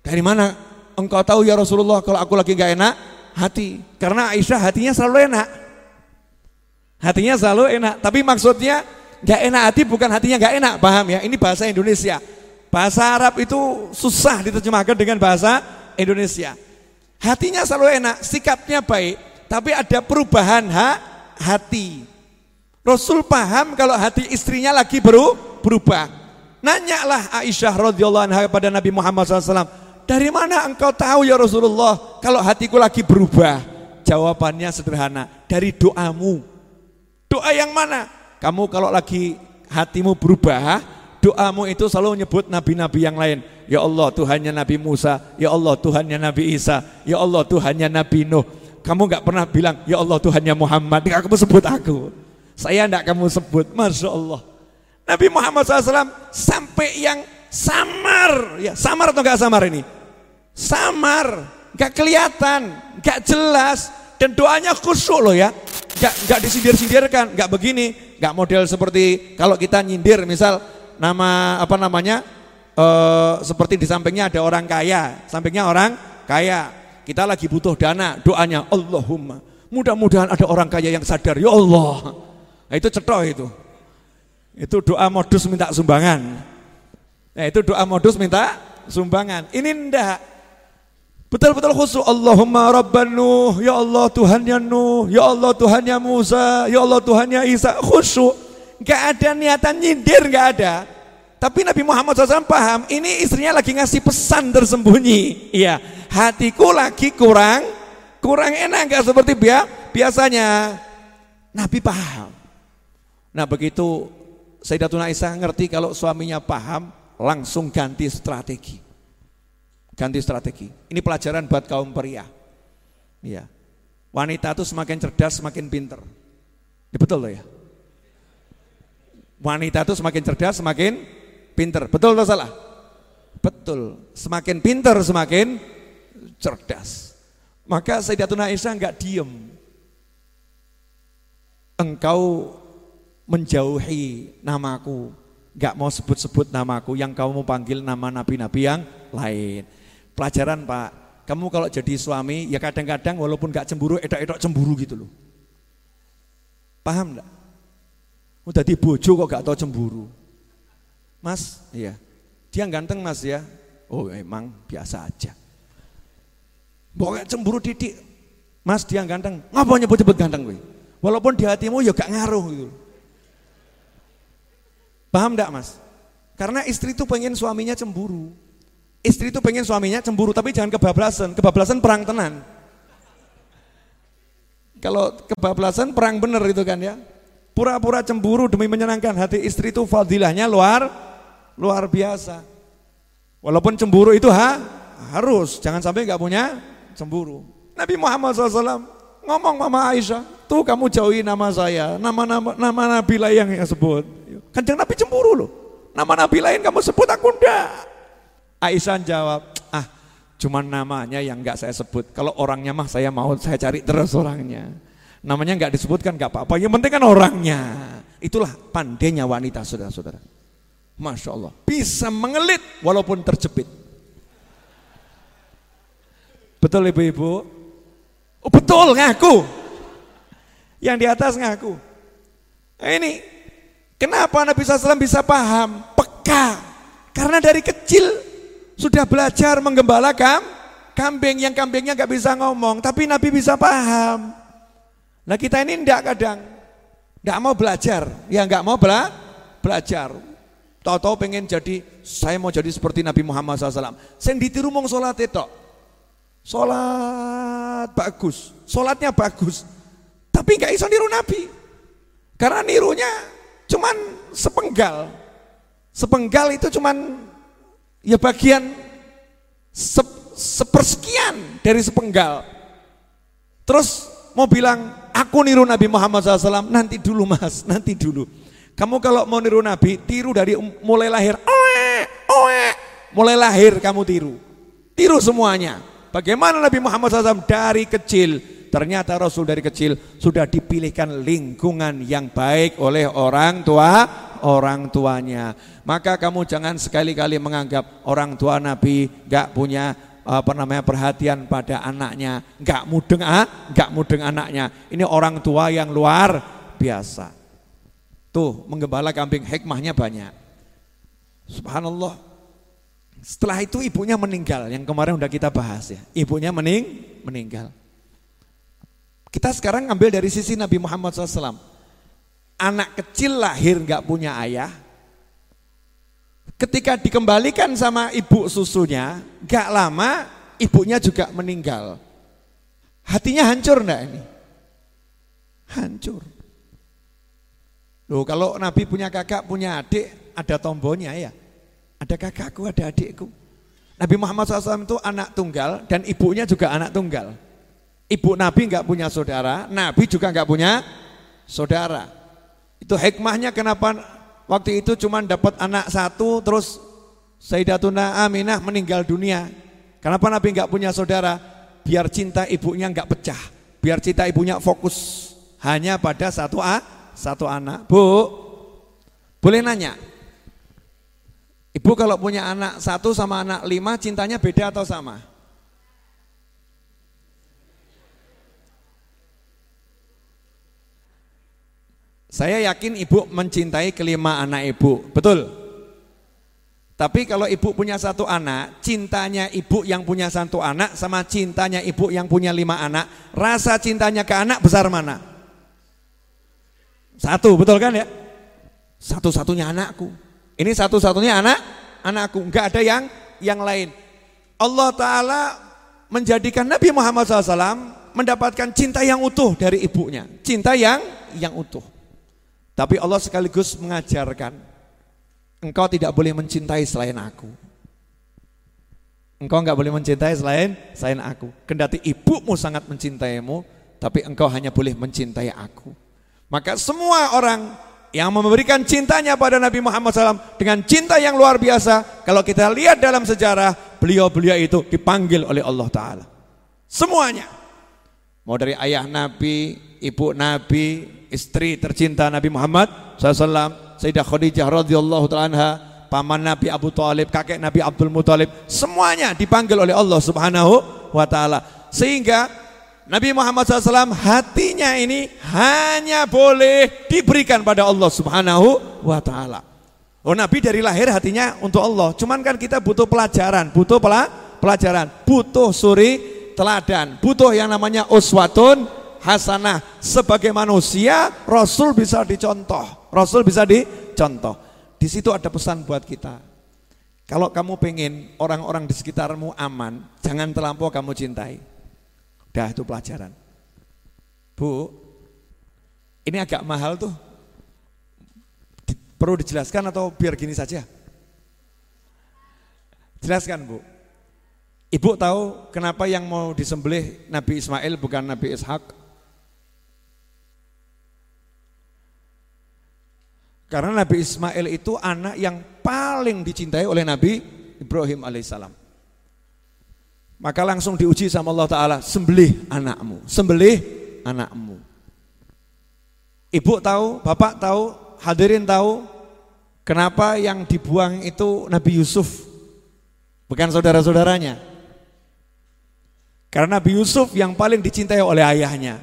dari mana engkau tahu ya Rasulullah kalau aku lagi nggak enak hati? Karena Aisyah hatinya selalu enak. Hatinya selalu enak, tapi maksudnya gak enak hati bukan hatinya gak enak, paham ya? Ini bahasa Indonesia. Bahasa Arab itu susah diterjemahkan dengan bahasa Indonesia. Hatinya selalu enak, sikapnya baik, tapi ada perubahan ha, hati. Rasul paham kalau hati istrinya lagi beru, berubah. Nanyalah Aisyah radhiyallahu anha kepada Nabi Muhammad SAW, dari mana engkau tahu ya Rasulullah kalau hatiku lagi berubah? Jawabannya sederhana, dari doamu. Doa yang mana? Kamu kalau lagi hatimu berubah, doamu itu selalu nyebut nabi-nabi yang lain. Ya Allah Tuhannya Nabi Musa, Ya Allah Tuhannya Nabi Isa, Ya Allah Tuhannya Nabi Nuh. Kamu nggak pernah bilang, Ya Allah Tuhannya Muhammad, nggak kamu sebut aku. Saya nggak kamu sebut, Masya Allah. Nabi Muhammad SAW sampai yang samar, ya samar atau nggak samar ini? Samar, nggak kelihatan, nggak jelas, dan doanya khusyuk loh ya, nggak nggak disindir-sindirkan, nggak begini, nggak model seperti kalau kita nyindir, misal nama apa namanya uh, seperti di sampingnya ada orang kaya, sampingnya orang kaya. Kita lagi butuh dana, doanya Allahumma. Mudah-mudahan ada orang kaya yang sadar, ya Allah. Nah, itu cetok itu. Itu doa modus minta sumbangan. Nah, itu doa modus minta sumbangan. Ini ndak. Betul-betul khusus Allahumma Rabban Nuh, ya Allah Tuhannya Nuh, ya Allah Tuhannya Musa, ya Allah Tuhannya Isa. Khusyuk. Gak ada niatan nyindir, gak ada. Tapi Nabi Muhammad SAW paham, ini istrinya lagi ngasih pesan tersembunyi. Iya, hatiku lagi kurang, kurang enak gak seperti biasanya. Nabi paham. Nah begitu Sayyidatuna Aisyah ngerti kalau suaminya paham, langsung ganti strategi. Ganti strategi. Ini pelajaran buat kaum pria. Iya. Wanita itu semakin cerdas, semakin pinter. Ini betul loh ya. Wanita itu semakin cerdas, semakin pinter. Betul atau salah? Betul. Semakin pinter semakin cerdas. Maka Sayyidatuna Aisyah enggak diem. Engkau menjauhi namaku, enggak mau sebut-sebut namaku, yang kamu panggil nama nabi-nabi yang lain. Pelajaran Pak, kamu kalau jadi suami ya kadang-kadang walaupun enggak cemburu, edok-edok cemburu gitu loh. Paham enggak? Udah di bojo kok gak tau cemburu. Mas, iya. Dia ganteng mas ya. Oh emang biasa aja. Pokoknya cemburu didik. Mas dia ganteng. Ngapa nyebut-nyebut ganteng gue? Walaupun di hatimu ya gak ngaruh gitu. Paham gak mas? Karena istri itu pengen suaminya cemburu. Istri itu pengen suaminya cemburu, tapi jangan kebablasan. Kebablasan perang tenan. Kalau kebablasan perang bener itu kan ya. Pura-pura cemburu demi menyenangkan hati istri itu fadilahnya luar luar biasa. Walaupun cemburu itu ha, harus, jangan sampai nggak punya cemburu. Nabi Muhammad SAW ngomong Mama Aisyah, tuh kamu jauhi nama saya, nama-nama nama Nabi lain yang sebut. Kanjeng Nabi cemburu loh, nama Nabi lain kamu sebut aku enggak. Aisyah jawab, ah cuman namanya yang enggak saya sebut, kalau orangnya mah saya mau saya cari terus orangnya. Namanya nggak disebutkan nggak apa-apa, yang penting kan orangnya. Itulah pandainya wanita saudara-saudara. Masya Allah, bisa mengelit walaupun terjepit. Betul ibu-ibu? Oh, betul ngaku. Yang di atas ngaku. Nah, ini kenapa Nabi SAW bisa paham, peka. Karena dari kecil sudah belajar menggembalakan kambing yang kambingnya nggak bisa ngomong, tapi Nabi bisa paham. Nah kita ini enggak kadang, enggak mau belajar, ya enggak mau bela belajar. Tahu-tahu pengen jadi, saya mau jadi seperti Nabi Muhammad SAW. Saya ditiru mau sholat itu. Sholat bagus, sholatnya bagus. Tapi enggak bisa niru Nabi. Karena nirunya cuman sepenggal. Sepenggal itu cuman ya bagian sep, sepersekian dari sepenggal. Terus mau bilang aku niru Nabi Muhammad SAW, nanti dulu mas, nanti dulu. Kamu kalau mau niru Nabi, tiru dari mulai lahir, oe, oe, mulai lahir kamu tiru. Tiru semuanya. Bagaimana Nabi Muhammad SAW dari kecil, ternyata Rasul dari kecil sudah dipilihkan lingkungan yang baik oleh orang tua, orang tuanya. Maka kamu jangan sekali-kali menganggap orang tua Nabi gak punya apa namanya perhatian pada anaknya, nggak mudeng ah, nggak mudeng anaknya. Ini orang tua yang luar biasa. Tuh menggembala kambing hikmahnya banyak. Subhanallah. Setelah itu ibunya meninggal, yang kemarin udah kita bahas ya. Ibunya mening meninggal. Kita sekarang ambil dari sisi Nabi Muhammad SAW. Anak kecil lahir nggak punya ayah, Ketika dikembalikan sama ibu susunya, gak lama ibunya juga meninggal. Hatinya hancur enggak ini? Hancur. Loh kalau Nabi punya kakak, punya adik, ada tombolnya ya. Ada kakakku, ada adikku. Nabi Muhammad SAW itu anak tunggal dan ibunya juga anak tunggal. Ibu Nabi nggak punya saudara, Nabi juga nggak punya saudara. Itu hikmahnya kenapa waktu itu cuma dapat anak satu terus Sayyidatuna Aminah meninggal dunia. Kenapa Nabi nggak punya saudara? Biar cinta ibunya nggak pecah, biar cinta ibunya fokus hanya pada satu a satu anak. Bu, boleh nanya? Ibu kalau punya anak satu sama anak lima, cintanya beda atau sama? Saya yakin ibu mencintai kelima anak ibu, betul? Tapi kalau ibu punya satu anak, cintanya ibu yang punya satu anak sama cintanya ibu yang punya lima anak, rasa cintanya ke anak besar mana? Satu, betul kan ya? Satu-satunya anakku. Ini satu-satunya anak anakku, enggak ada yang yang lain. Allah taala menjadikan Nabi Muhammad SAW mendapatkan cinta yang utuh dari ibunya, cinta yang yang utuh. Tapi Allah sekaligus mengajarkan engkau tidak boleh mencintai selain aku. Engkau enggak boleh mencintai selain selain aku. Kendati ibumu sangat mencintaimu, tapi engkau hanya boleh mencintai aku. Maka semua orang yang memberikan cintanya pada Nabi Muhammad SAW dengan cinta yang luar biasa, kalau kita lihat dalam sejarah, beliau-beliau itu dipanggil oleh Allah Ta'ala. Semuanya. Mau dari ayah Nabi, ibu Nabi, istri tercinta Nabi Muhammad SAW, Sayyidah Khadijah radhiyallahu taala paman Nabi Abu Talib, kakek Nabi Abdul Muthalib, semuanya dipanggil oleh Allah Subhanahu wa taala. Sehingga Nabi Muhammad SAW hatinya ini hanya boleh diberikan pada Allah Subhanahu wa taala. Oh Nabi dari lahir hatinya untuk Allah. Cuman kan kita butuh pelajaran, butuh pela pelajaran, butuh suri teladan, butuh yang namanya uswatun hasanah. Sebagai manusia, Rasul bisa dicontoh. Rasul bisa dicontoh. Di situ ada pesan buat kita. Kalau kamu pengen orang-orang di sekitarmu aman, jangan terlampau kamu cintai. Dah itu pelajaran. Bu, ini agak mahal tuh. Perlu dijelaskan atau biar gini saja? Jelaskan Bu. Ibu tahu kenapa yang mau disembelih Nabi Ismail bukan Nabi Ishak? Karena Nabi Ismail itu anak yang paling dicintai oleh Nabi Ibrahim alaihissalam. Maka langsung diuji sama Allah Ta'ala, sembelih anakmu, sembelih anakmu. Ibu tahu, bapak tahu, hadirin tahu, kenapa yang dibuang itu Nabi Yusuf, bukan saudara-saudaranya. Karena Nabi Yusuf yang paling dicintai oleh ayahnya,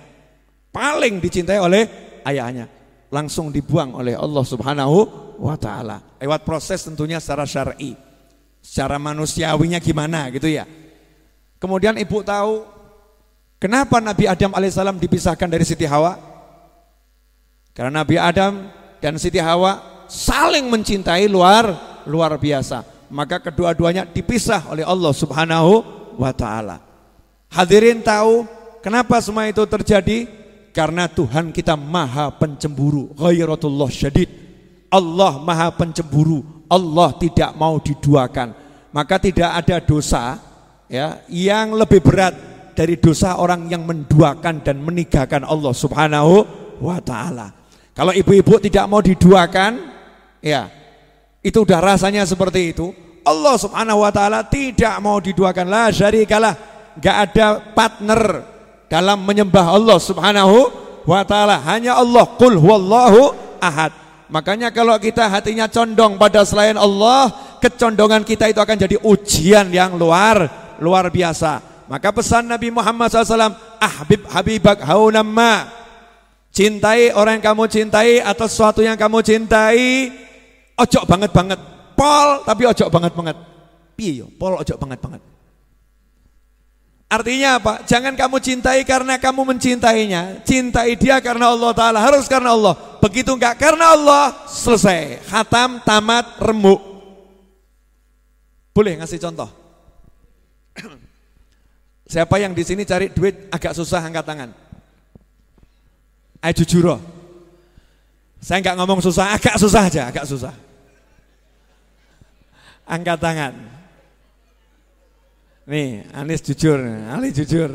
paling dicintai oleh ayahnya, langsung dibuang oleh Allah Subhanahu wa taala. Lewat proses tentunya secara syar'i. Secara manusiawinya gimana gitu ya. Kemudian ibu tahu kenapa Nabi Adam alaihissalam dipisahkan dari Siti Hawa? Karena Nabi Adam dan Siti Hawa saling mencintai luar luar biasa. Maka kedua-duanya dipisah oleh Allah Subhanahu wa taala. Hadirin tahu kenapa semua itu terjadi? Karena Tuhan kita maha pencemburu, ghairatullah syadid. Allah maha pencemburu, Allah tidak mau diduakan. Maka tidak ada dosa ya yang lebih berat dari dosa orang yang menduakan dan meninggalkan Allah Subhanahu wa taala. Kalau ibu-ibu tidak mau diduakan, ya itu udah rasanya seperti itu. Allah Subhanahu wa taala tidak mau diduakan la syarikalah, enggak ada partner dalam menyembah Allah Subhanahu wa taala. Hanya Allah, qul huwallahu ahad. Makanya kalau kita hatinya condong pada selain Allah, kecondongan kita itu akan jadi ujian yang luar luar biasa. Maka pesan Nabi Muhammad SAW, ahbib habibak haunamma. Cintai orang yang kamu cintai atau sesuatu yang kamu cintai. Ojo banget banget. Pol tapi ojo banget banget. Piye Pol ojo banget banget. Artinya apa? Jangan kamu cintai karena kamu mencintainya. Cintai dia karena Allah Ta'ala. Harus karena Allah. Begitu enggak karena Allah, selesai. Khatam, tamat, remuk. Boleh ngasih contoh? Siapa yang di sini cari duit agak susah angkat tangan. Ayo jujur. Saya nggak ngomong susah, agak susah aja, agak susah. Angkat tangan. Nih, Anis jujur, Ali jujur.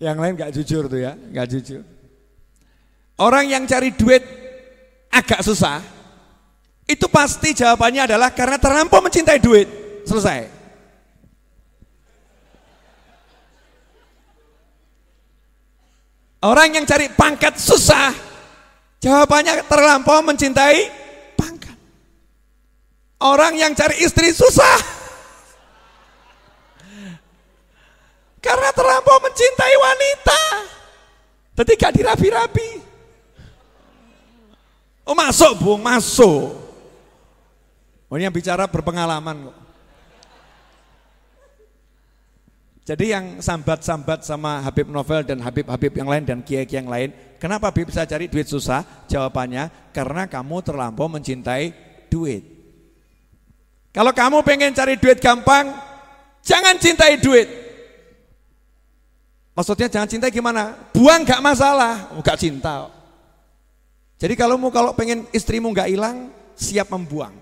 Yang lain nggak jujur tuh ya, nggak jujur. Orang yang cari duit agak susah, itu pasti jawabannya adalah karena terlampau mencintai duit. Selesai. Orang yang cari pangkat susah, jawabannya terlampau mencintai pangkat. Orang yang cari istri susah, karena terlampau mencintai wanita. Tapi gak dirapi-rapi. Oh masuk bung, masuk. Oh ini yang bicara berpengalaman kok. Jadi yang sambat-sambat sama Habib Novel dan Habib-Habib yang lain dan kiai-kiai yang lain, kenapa Habib bisa cari duit susah? Jawabannya, karena kamu terlampau mencintai duit. Kalau kamu pengen cari duit gampang, jangan cintai duit. Maksudnya jangan cintai gimana? Buang gak masalah, oh, gak cinta. Jadi kalau mau kalau pengen istrimu gak hilang, siap membuang.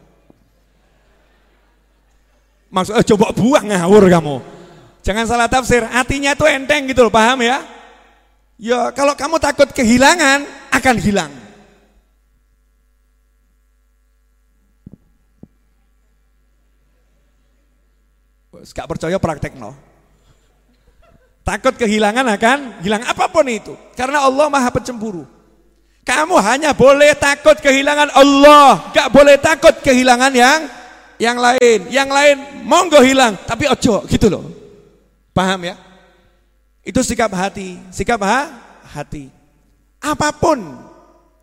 Maksudnya eh, coba buang ngawur kamu. Jangan salah tafsir, artinya itu enteng gitu loh, paham ya? Ya kalau kamu takut kehilangan, akan hilang. Gak percaya praktek no. Takut kehilangan akan hilang apa pun itu. Karena Allah maha pencemburu. Kamu hanya boleh takut kehilangan Allah. Gak boleh takut kehilangan yang yang lain. Yang lain monggo hilang. Tapi ojo gitu loh. Paham ya? Itu sikap hati, sikap ha? hati. Apa pun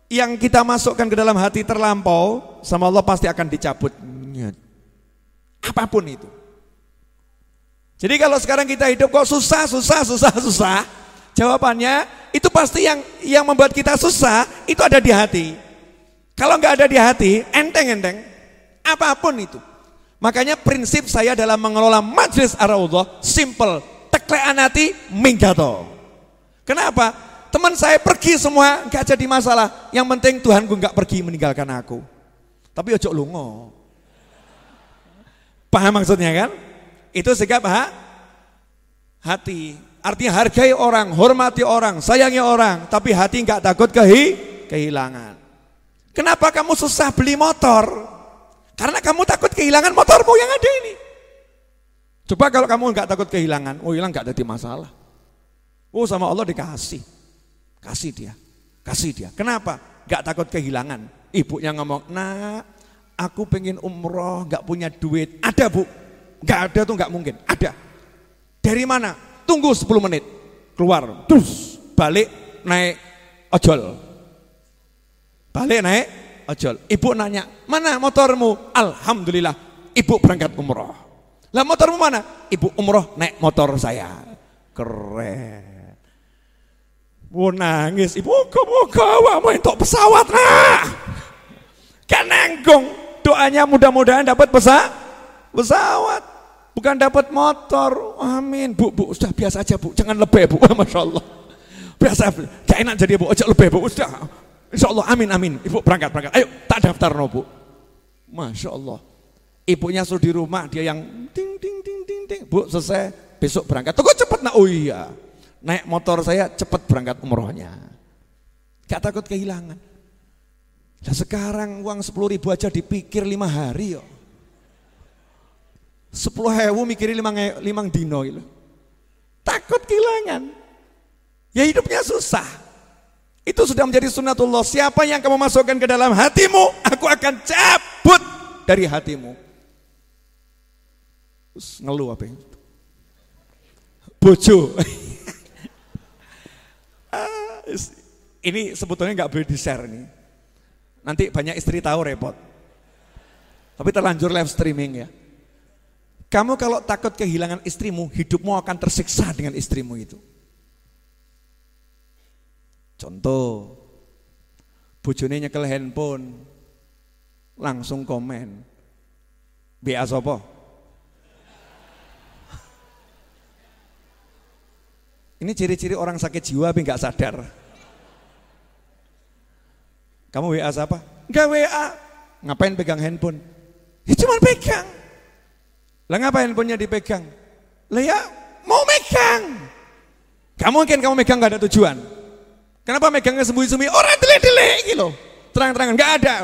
yang kita masukkan ke dalam hati terlampau, sama Allah pasti akan dicabut. Apa pun itu. Jadi kalau sekarang kita hidup kok susah, susah, susah, susah, jawabannya itu pasti yang yang membuat kita susah itu ada di hati. Kalau nggak ada di hati, enteng-enteng, apa pun itu. Makanya prinsip saya dalam mengelola majlis Ar-Raudhah simple, teklean hati minggato. Kenapa? Teman saya pergi semua nggak jadi masalah. Yang penting Tuhanku nggak pergi meninggalkan aku. Tapi ojo lungo. Paham maksudnya kan? Itu sikap ha? hati. Artinya hargai orang, hormati orang, sayangi orang, tapi hati nggak takut kehi kehilangan. Kenapa kamu susah beli motor? Karena kamu takut kehilangan motormu yang ada ini. Coba kalau kamu nggak takut kehilangan, oh hilang nggak ada masalah. Oh sama Allah dikasih, kasih dia, kasih dia. Kenapa? Gak takut kehilangan. Ibunya ngomong, nah aku pengen umroh, nggak punya duit. Ada bu, nggak ada tuh nggak mungkin. Ada. Dari mana? Tunggu 10 menit, keluar, terus balik naik ojol. Balik naik ojol. Ibu nanya, mana motormu? Alhamdulillah, ibu berangkat umroh. Lah motormu mana? Ibu umroh naik motor saya. Keren. Mau nangis, ibu moga-moga awakmu untuk pesawat nah. Kan. Doanya mudah-mudahan dapat pesa, pesawat. Bukan dapat motor. Amin. Bu, bu, sudah biasa aja bu. Jangan lebih bu. Masya Allah. Biasa, gak enak jadi bu. Ojek lebih bu. Sudah, Insya Allah amin amin. Ibu berangkat berangkat. Ayo tak daftar no bu. Masya Allah. Ibunya suruh di rumah dia yang ting ting ting ting ting. Bu selesai besok berangkat. Tunggu cepet nak. Oh iya. Naik motor saya cepet berangkat umrohnya. Gak takut kehilangan. Dan sekarang uang sepuluh ribu aja dipikir lima hari yo. Sepuluh hewu mikirin lima, lima dino gitu. Takut kehilangan. Ya hidupnya susah. Itu sudah menjadi sunnatullah. Siapa yang kamu masukkan ke dalam hatimu, aku akan cabut dari hatimu. Terus ngeluh apa ini? Bojo. Ah, ini sebetulnya nggak boleh di-share ini. Nanti banyak istri tahu repot. Tapi terlanjur live streaming ya. Kamu kalau takut kehilangan istrimu, hidupmu akan tersiksa dengan istrimu itu. Contoh, bojone nyekel handphone, langsung komen. BA sopo? Ini ciri-ciri orang sakit jiwa tapi nggak sadar. Kamu WA siapa? Enggak WA. Ngapain pegang handphone? Ya cuma pegang. Lah ngapain handphonenya dipegang? Lah ya mau megang. Gak mungkin kamu megang gak ada tujuan. Kenapa megangnya sembunyi-sembunyi? Orang dele-dele gitu. Terang-terangan gak ada.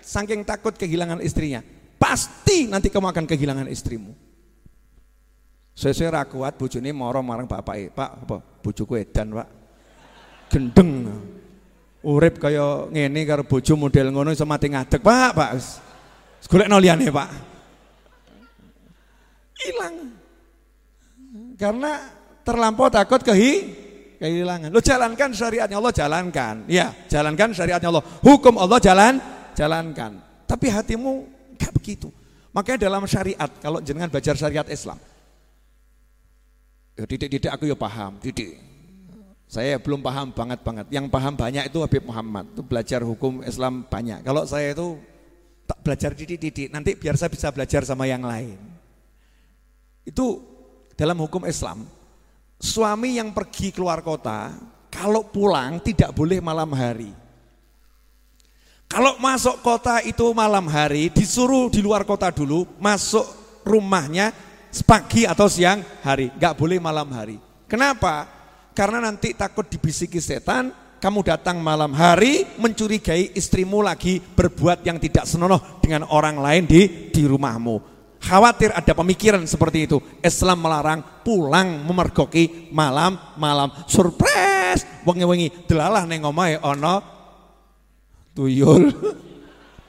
Saking takut kehilangan istrinya. Pasti nanti kamu akan kehilangan istrimu. Sesuai ra kuat bojone moro marang bapake. Pak, apa? Bojoku edan, Pak. Gendeng. Urip kaya ngene karo bojo model ngono iso mati ngadeg, Pak, Pak. Golekno liyane, Pak. Hilang. Karena terlampau takut kehi kehilangan. Lo jalankan syariatnya Allah jalankan. Ya, jalankan syariatnya Allah. Hukum Allah jalan jalankan. Tapi hatimu gak begitu. Makanya dalam syariat kalau jenengan belajar syariat Islam. Ya titik-titik aku ya paham, titik. Saya belum paham banget-banget. Yang paham banyak itu Habib Muhammad. Itu belajar hukum Islam banyak. Kalau saya itu tak belajar titik-titik, nanti biar saya bisa belajar sama yang lain. Itu dalam hukum Islam, suami yang pergi keluar kota, kalau pulang tidak boleh malam hari. Kalau masuk kota itu malam hari, disuruh di luar kota dulu, masuk rumahnya pagi atau siang hari, nggak boleh malam hari. Kenapa? Karena nanti takut dibisiki setan, kamu datang malam hari mencurigai istrimu lagi berbuat yang tidak senonoh dengan orang lain di di rumahmu. Khawatir ada pemikiran seperti itu. Islam melarang pulang memergoki malam-malam. Surprise, wengi-wengi delalah neng omahe ono tuyul.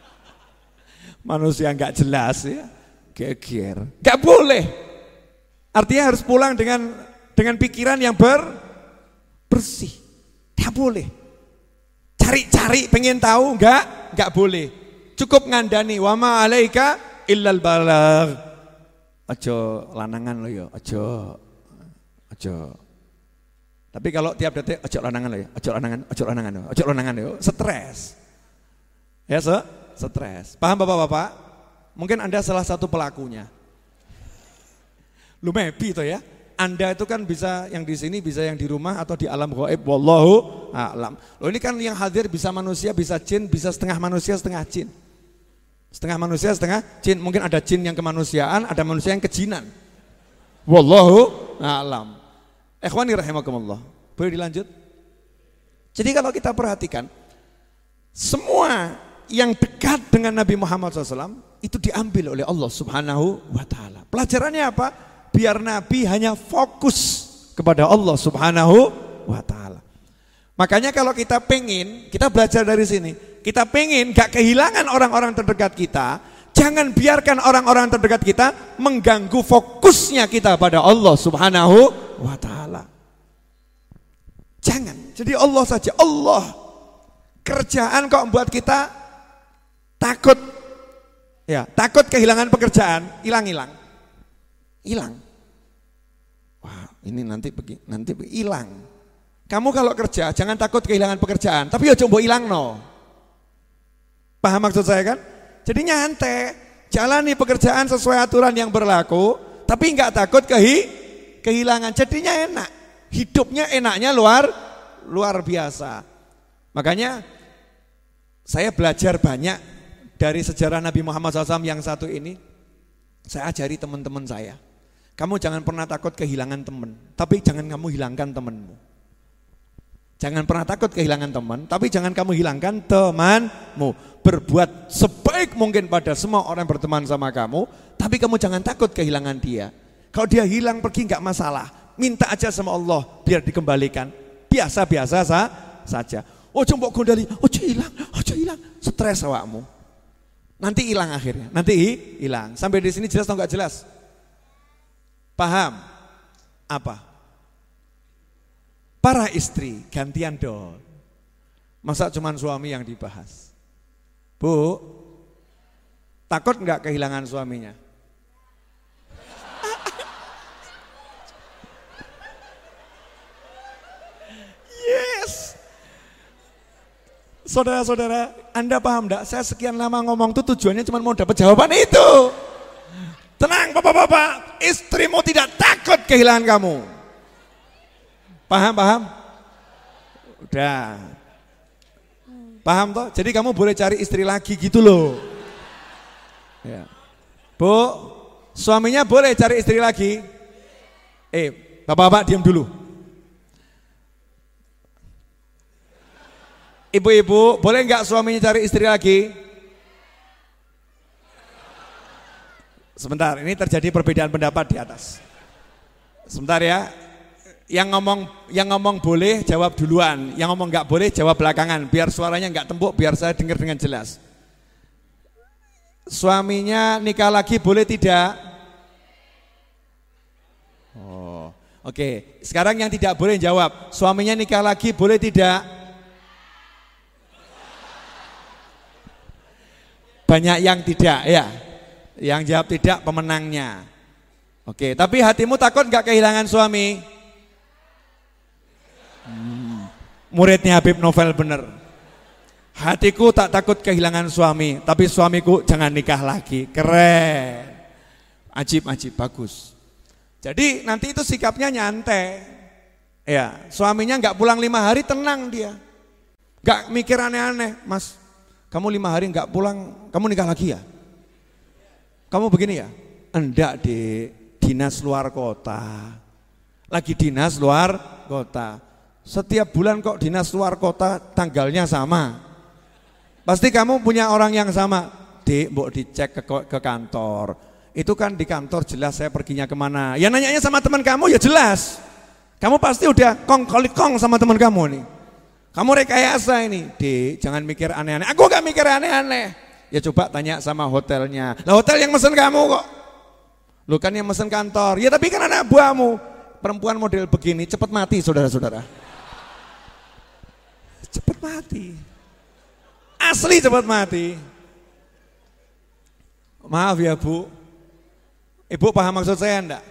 Manusia nggak jelas ya. Geger. Nggak boleh. Artinya harus pulang dengan dengan pikiran yang ber bersih. Nggak boleh. Cari-cari pengen tahu nggak? Nggak boleh. Cukup ngandani wama alaika illal balagh. Aja lanangan lo ya, aja. Aja. Tapi kalau tiap detik aja lanangan lo ya, aja lanangan, aja lanangan, aja lanangan yo, stres. Ya, so, stres. Paham Bapak-bapak? Mungkin Anda salah satu pelakunya. Lu mebi to ya. Anda itu kan bisa yang di sini, bisa yang di rumah atau di alam gaib. Wallahu a'lam. Loh ini kan yang hadir bisa manusia, bisa jin, bisa setengah manusia, setengah jin. Setengah manusia, setengah jin. Mungkin ada jin yang kemanusiaan, ada manusia yang kejinan. Wallahu a'lam. Ikhwani rahimakumullah. Boleh dilanjut? Jadi kalau kita perhatikan, semua yang dekat dengan Nabi Muhammad SAW itu diambil oleh Allah Subhanahu wa taala. Pelajarannya apa? Biar Nabi hanya fokus kepada Allah Subhanahu wa taala. Makanya kalau kita pengen, kita belajar dari sini kita pengen gak kehilangan orang-orang terdekat kita, jangan biarkan orang-orang terdekat kita mengganggu fokusnya kita pada Allah Subhanahu wa taala. Jangan. Jadi Allah saja, Allah. Kerjaan kok membuat kita takut ya, takut kehilangan pekerjaan, hilang-hilang. Hilang. Wah, ini nanti pergi, nanti hilang. Kamu kalau kerja jangan takut kehilangan pekerjaan, tapi ya coba hilang no. Paham maksud saya kan? Jadi nyantai, jalani pekerjaan sesuai aturan yang berlaku, tapi nggak takut kehi kehilangan. Jadinya enak, hidupnya enaknya luar luar biasa. Makanya saya belajar banyak dari sejarah Nabi Muhammad SAW yang satu ini. Saya ajari teman-teman saya. Kamu jangan pernah takut kehilangan teman, tapi jangan kamu hilangkan temanmu. Jangan pernah takut kehilangan teman, tapi jangan kamu hilangkan temanmu. Berbuat sebaik mungkin pada semua orang yang berteman sama kamu, tapi kamu jangan takut kehilangan dia. Kalau dia hilang pergi nggak masalah, minta aja sama Allah biar dikembalikan. Biasa-biasa sa saja. Oh coba kondali, oh hilang, oh hilang, stres awakmu. Nanti hilang akhirnya, nanti hilang. Sampai di sini jelas atau nggak jelas? Paham? Apa? Para istri gantian dong. Masa cuma suami yang dibahas? Bu, takut nggak kehilangan suaminya? Yes. Saudara-saudara, Anda paham enggak? Saya sekian lama ngomong tuh tujuannya cuma mau dapat jawaban itu. Tenang bapak-bapak, istrimu tidak takut kehilangan kamu. Paham, paham? Udah. Paham toh? Jadi kamu boleh cari istri lagi gitu loh. Ya. Bu, suaminya boleh cari istri lagi? Eh, bapak-bapak diam dulu. Ibu-ibu, boleh nggak suaminya cari istri lagi? Sebentar, ini terjadi perbedaan pendapat di atas. Sebentar ya. Yang ngomong yang ngomong boleh jawab duluan, yang ngomong nggak boleh jawab belakangan, biar suaranya nggak tembuk, biar saya dengar dengan jelas. Suaminya nikah lagi boleh tidak? Oh, oke. Okay. Sekarang yang tidak boleh jawab, suaminya nikah lagi boleh tidak? Banyak yang tidak ya. Yang jawab tidak pemenangnya. Oke, tapi hatimu takut nggak kehilangan suami? Muridnya Habib Novel bener. Hatiku tak takut kehilangan suami, tapi suamiku jangan nikah lagi. Keren. Ajib, ajib, bagus. Jadi nanti itu sikapnya nyantai. Ya, suaminya nggak pulang lima hari tenang dia. Nggak mikir aneh-aneh, mas. Kamu lima hari nggak pulang, kamu nikah lagi ya? Kamu begini ya? Enggak di dinas luar kota. Lagi dinas luar kota. Setiap bulan kok dinas luar kota tanggalnya sama. Pasti kamu punya orang yang sama. Di, mbok dicek ke, ke kantor. Itu kan di kantor jelas saya perginya ke mana. Ya nanyanya sama teman kamu ya jelas. Kamu pasti udah kong kali kong sama teman kamu nih. Kamu rekayasa ini. Di, jangan mikir aneh-aneh. Aku gak mikir aneh-aneh. Ya coba tanya sama hotelnya. Lah hotel yang mesen kamu kok. Lu kan yang mesen kantor. Ya tapi kan anak buahmu. Perempuan model begini cepat mati saudara-saudara. Cepat mati. Asli cepat mati. Maaf ya Bu. Ibu paham maksud saya enggak?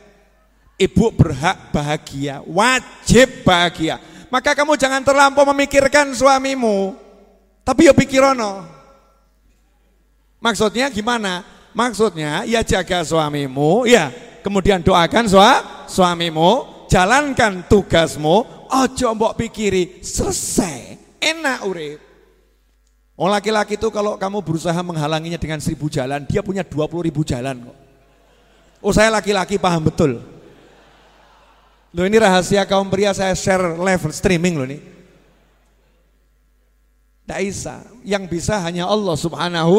Ibu berhak bahagia, wajib bahagia. Maka kamu jangan terlampau memikirkan suamimu. Tapi ya pikirono. Maksudnya gimana? Maksudnya ya jaga suamimu, ya kemudian doakan sua, suamimu, jalankan tugasmu, ojo mbok pikiri, selesai, enak urip. Oh laki-laki itu kalau kamu berusaha menghalanginya dengan seribu jalan, dia punya dua puluh ribu jalan kok. Oh saya laki-laki paham betul. Loh ini rahasia kaum pria saya share live streaming loh nih. Tidak bisa, yang bisa hanya Allah subhanahu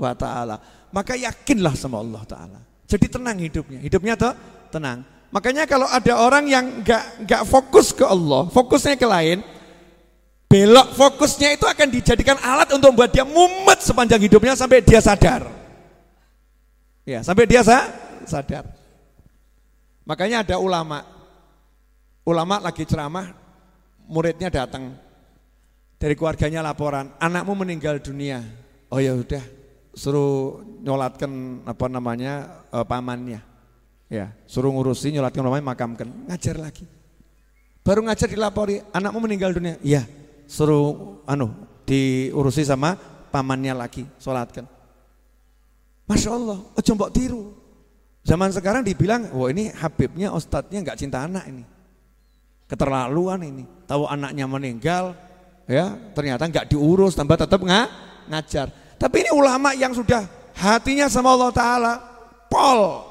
wa taala. Maka yakinlah sama Allah taala. Jadi tenang hidupnya. Hidupnya tuh tenang. Makanya kalau ada orang yang nggak nggak fokus ke Allah, fokusnya ke lain, belok fokusnya itu akan dijadikan alat untuk membuat dia mumet sepanjang hidupnya sampai dia sadar. Ya, sampai dia sa sadar. Makanya ada ulama. Ulama lagi ceramah, muridnya datang. Dari keluarganya laporan, anakmu meninggal dunia. Oh ya udah, suruh nyolatkan apa namanya uh, pamannya. Ya, suruh ngurusi nyolatkan namanya makamkan, ngajar lagi. Baru ngajar dilapori, anakmu meninggal dunia. Iya, suruh anu diurusi sama pamannya lagi, sholatkan. Masya Allah, oh coba tiru. Zaman sekarang dibilang, wah ini Habibnya, Ustadznya nggak cinta anak ini. Keterlaluan ini. Tahu anaknya meninggal, ya ternyata nggak diurus, tambah tetap nggak ngajar. Tapi ini ulama yang sudah hatinya sama Allah Ta'ala, pol.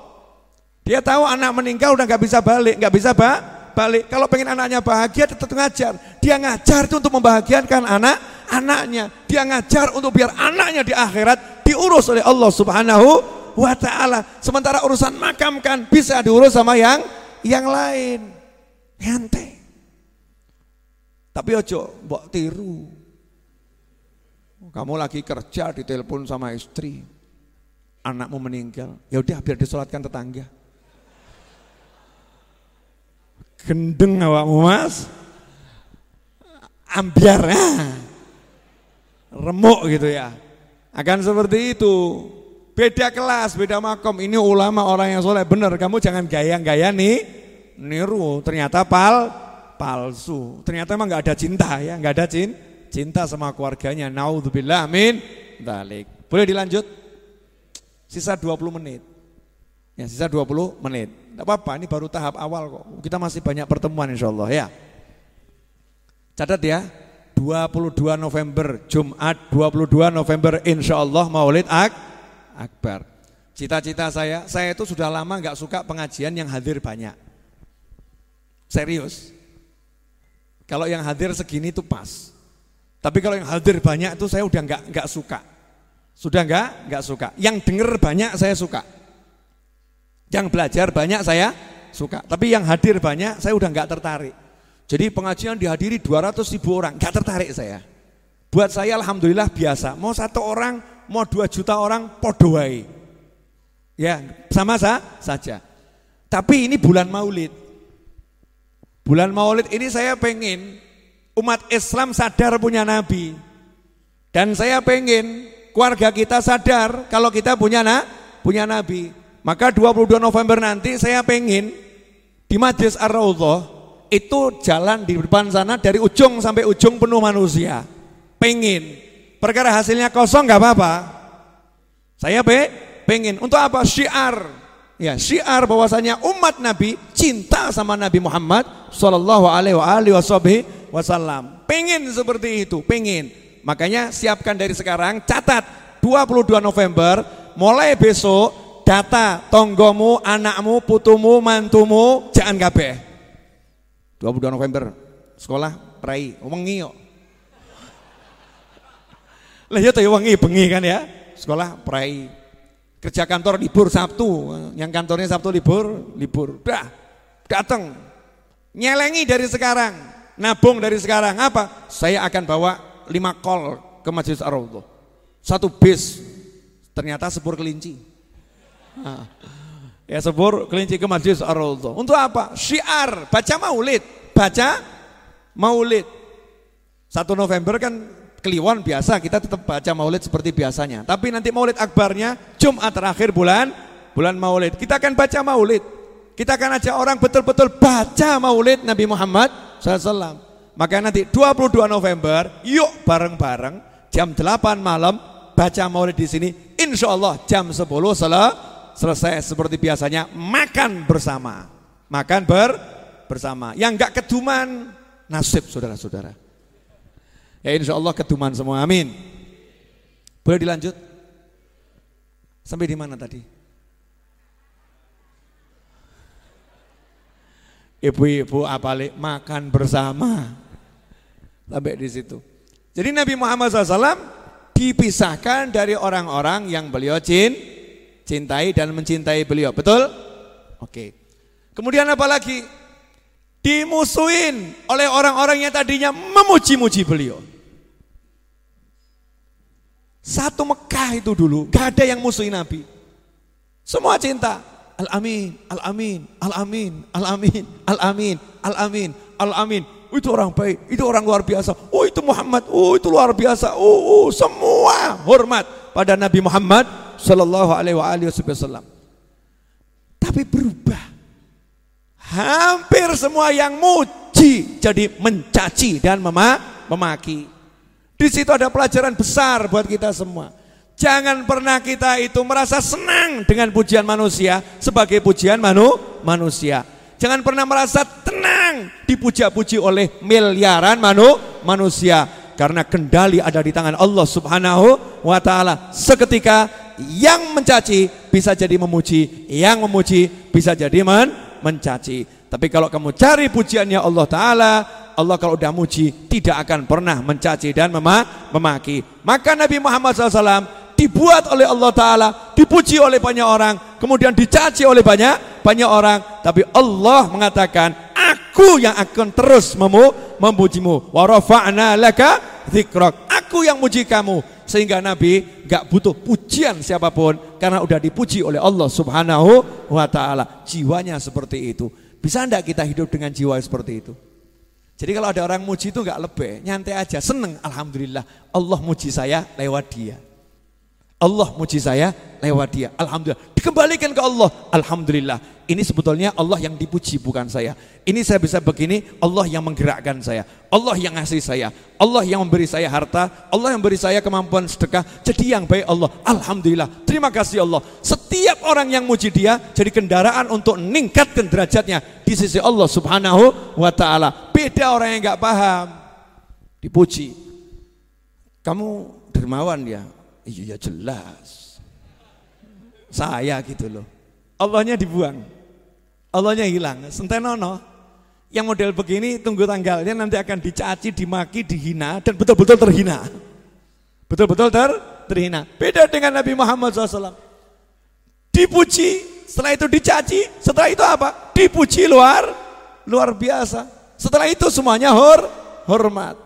Dia tahu anak meninggal udah nggak bisa balik, nggak bisa ba balik. Kalau pengen anaknya bahagia tetap ngajar. Dia ngajar itu untuk membahagiakan anak-anaknya. Dia ngajar untuk biar anaknya di akhirat diurus oleh Allah Subhanahu wa taala. Sementara urusan makam kan bisa diurus sama yang yang lain. Nyantai. Tapi ojo mbok tiru. Kamu lagi kerja ditelepon sama istri, anakmu meninggal, ya udah biar disolatkan tetangga. Gendeng awakmu mas, ambiar ya, remuk gitu ya. Akan seperti itu. Beda kelas, beda makom. Ini ulama orang yang soleh. Bener, kamu jangan gaya-gaya nih niru. Ternyata pal palsu. Ternyata emang nggak ada cinta ya, nggak ada cinta cinta sama keluarganya. Naudzubillah amin. Dalik. Boleh dilanjut? Sisa 20 menit. Ya, sisa 20 menit. Tidak apa-apa, ini baru tahap awal kok. Kita masih banyak pertemuan insya Allah ya. Catat ya, 22 November Jumat 22 November Insya Allah Maulid Ak Akbar. Cita-cita saya Saya itu sudah lama nggak suka pengajian yang hadir banyak. Serius? Kalau yang hadir segini itu pas. Tapi kalau yang hadir banyak itu saya udah nggak nggak suka. Sudah nggak nggak suka. Yang denger banyak saya suka. Yang belajar banyak saya suka. Tapi yang hadir banyak saya udah nggak tertarik jadi pengajian dihadiri 200 ribu orang, gak tertarik saya. Buat saya Alhamdulillah biasa, mau satu orang, mau dua juta orang, podoai. Ya, sama sa saja. Tapi ini bulan maulid. Bulan maulid ini saya pengen umat Islam sadar punya nabi. Dan saya pengen keluarga kita sadar kalau kita punya na, punya nabi. Maka 22 November nanti saya pengen di Majlis Ar-Raudhah itu jalan di depan sana dari ujung sampai ujung penuh manusia. Pengen. Perkara hasilnya kosong nggak apa-apa. Saya pe, pengen. Untuk apa? Syiar. Ya, syiar bahwasanya umat Nabi cinta sama Nabi Muhammad Sallallahu Alaihi Wasallam. Pengen seperti itu, pengen. Makanya siapkan dari sekarang, catat 22 November, mulai besok data tonggomu, anakmu, putumu, mantumu, jangan kabeh 22 November sekolah rai wengi kok. Lah ya ya wengi bengi kan ya. Sekolah prai. Kerja kantor libur Sabtu, yang kantornya Sabtu libur, libur. Dah, datang. Nyelengi dari sekarang, nabung dari sekarang. Apa? Saya akan bawa lima kol ke Masjid Ar-Raudhah. Satu bis, ternyata sepur kelinci. Nah. Ya sebur kelinci ke masjid ar Untuk apa? Syiar, baca maulid, baca maulid. Satu November kan Kliwon biasa, kita tetap baca maulid seperti biasanya. Tapi nanti maulid akbarnya Jumat terakhir bulan bulan maulid. Kita akan baca maulid. Kita akan ajak orang betul-betul baca maulid Nabi Muhammad SAW. Maka nanti 22 November, yuk bareng-bareng jam 8 malam baca maulid di sini. Insya Allah jam 10 selesai selesai seperti biasanya makan bersama. Makan ber bersama. Yang enggak keduman nasib saudara-saudara. Ya insya Allah keduman semua. Amin. Boleh dilanjut? Sampai di mana tadi? Ibu-ibu apalagi makan bersama. Sampai di situ. Jadi Nabi Muhammad SAW dipisahkan dari orang-orang yang beliau cinta cintai dan mencintai beliau. Betul? Oke. Kemudian apa lagi? Dimusuhin oleh orang-orang yang tadinya memuji-muji beliau. Satu Mekah itu dulu, gak ada yang musuhin Nabi. Semua cinta. Al-Amin, Al-Amin, Al-Amin, Al-Amin, Al-Amin, Al-Amin, Al-Amin. Oh, itu orang baik, itu orang luar biasa. Oh itu Muhammad, oh itu luar biasa. Oh, oh semua hormat pada Nabi Muhammad Sallallahu Alaihi Wasallam. Tapi berubah. Hampir semua yang muji jadi mencaci dan mema memaki. Di situ ada pelajaran besar buat kita semua. Jangan pernah kita itu merasa senang dengan pujian manusia sebagai pujian manu manusia. Jangan pernah merasa tenang dipuja-puji oleh miliaran manu manusia karena kendali ada di tangan Allah Subhanahu wa taala. Seketika yang mencaci bisa jadi memuji, yang memuji bisa jadi men mencaci. Tapi kalau kamu cari pujiannya Allah Ta'ala, Allah kalau udah muji tidak akan pernah mencaci dan mema memaki. Maka Nabi Muhammad SAW dibuat oleh Allah Ta'ala, dipuji oleh banyak orang, kemudian dicaci oleh banyak banyak orang. Tapi Allah mengatakan, aku yang akan terus memu memujimu. Wa rafa'na laka dzikrak. Aku yang muji kamu sehingga Nabi gak butuh pujian siapa pun karena udah dipuji oleh Allah Subhanahu wa taala. Jiwanya seperti itu. Bisa enggak kita hidup dengan jiwa seperti itu? Jadi kalau ada orang muji itu enggak lebih, nyantai aja, seneng alhamdulillah. Allah muji saya lewat dia. Allah muji saya lewat dia. Alhamdulillah. Dikembalikan ke Allah. Alhamdulillah. Ini sebetulnya Allah yang dipuji bukan saya. Ini saya bisa begini, Allah yang menggerakkan saya. Allah yang ngasih saya. Allah yang memberi saya harta. Allah yang memberi saya kemampuan sedekah. Jadi yang baik Allah. Alhamdulillah. Terima kasih Allah. Setiap orang yang muji dia jadi kendaraan untuk meningkatkan derajatnya di sisi Allah Subhanahu wa taala. Beda orang yang enggak paham. dipuji. Kamu dermawan ya? Iya ya jelas. Saya gitu loh. Allahnya dibuang. Allahnya hilang. Sentenono. Yang model begini tunggu tanggalnya nanti akan dicaci, dimaki, dihina dan betul-betul terhina. Betul-betul ter terhina. Beda dengan Nabi Muhammad SAW. Dipuji, setelah itu dicaci, setelah itu apa? Dipuji luar luar biasa. Setelah itu semuanya hor hormat.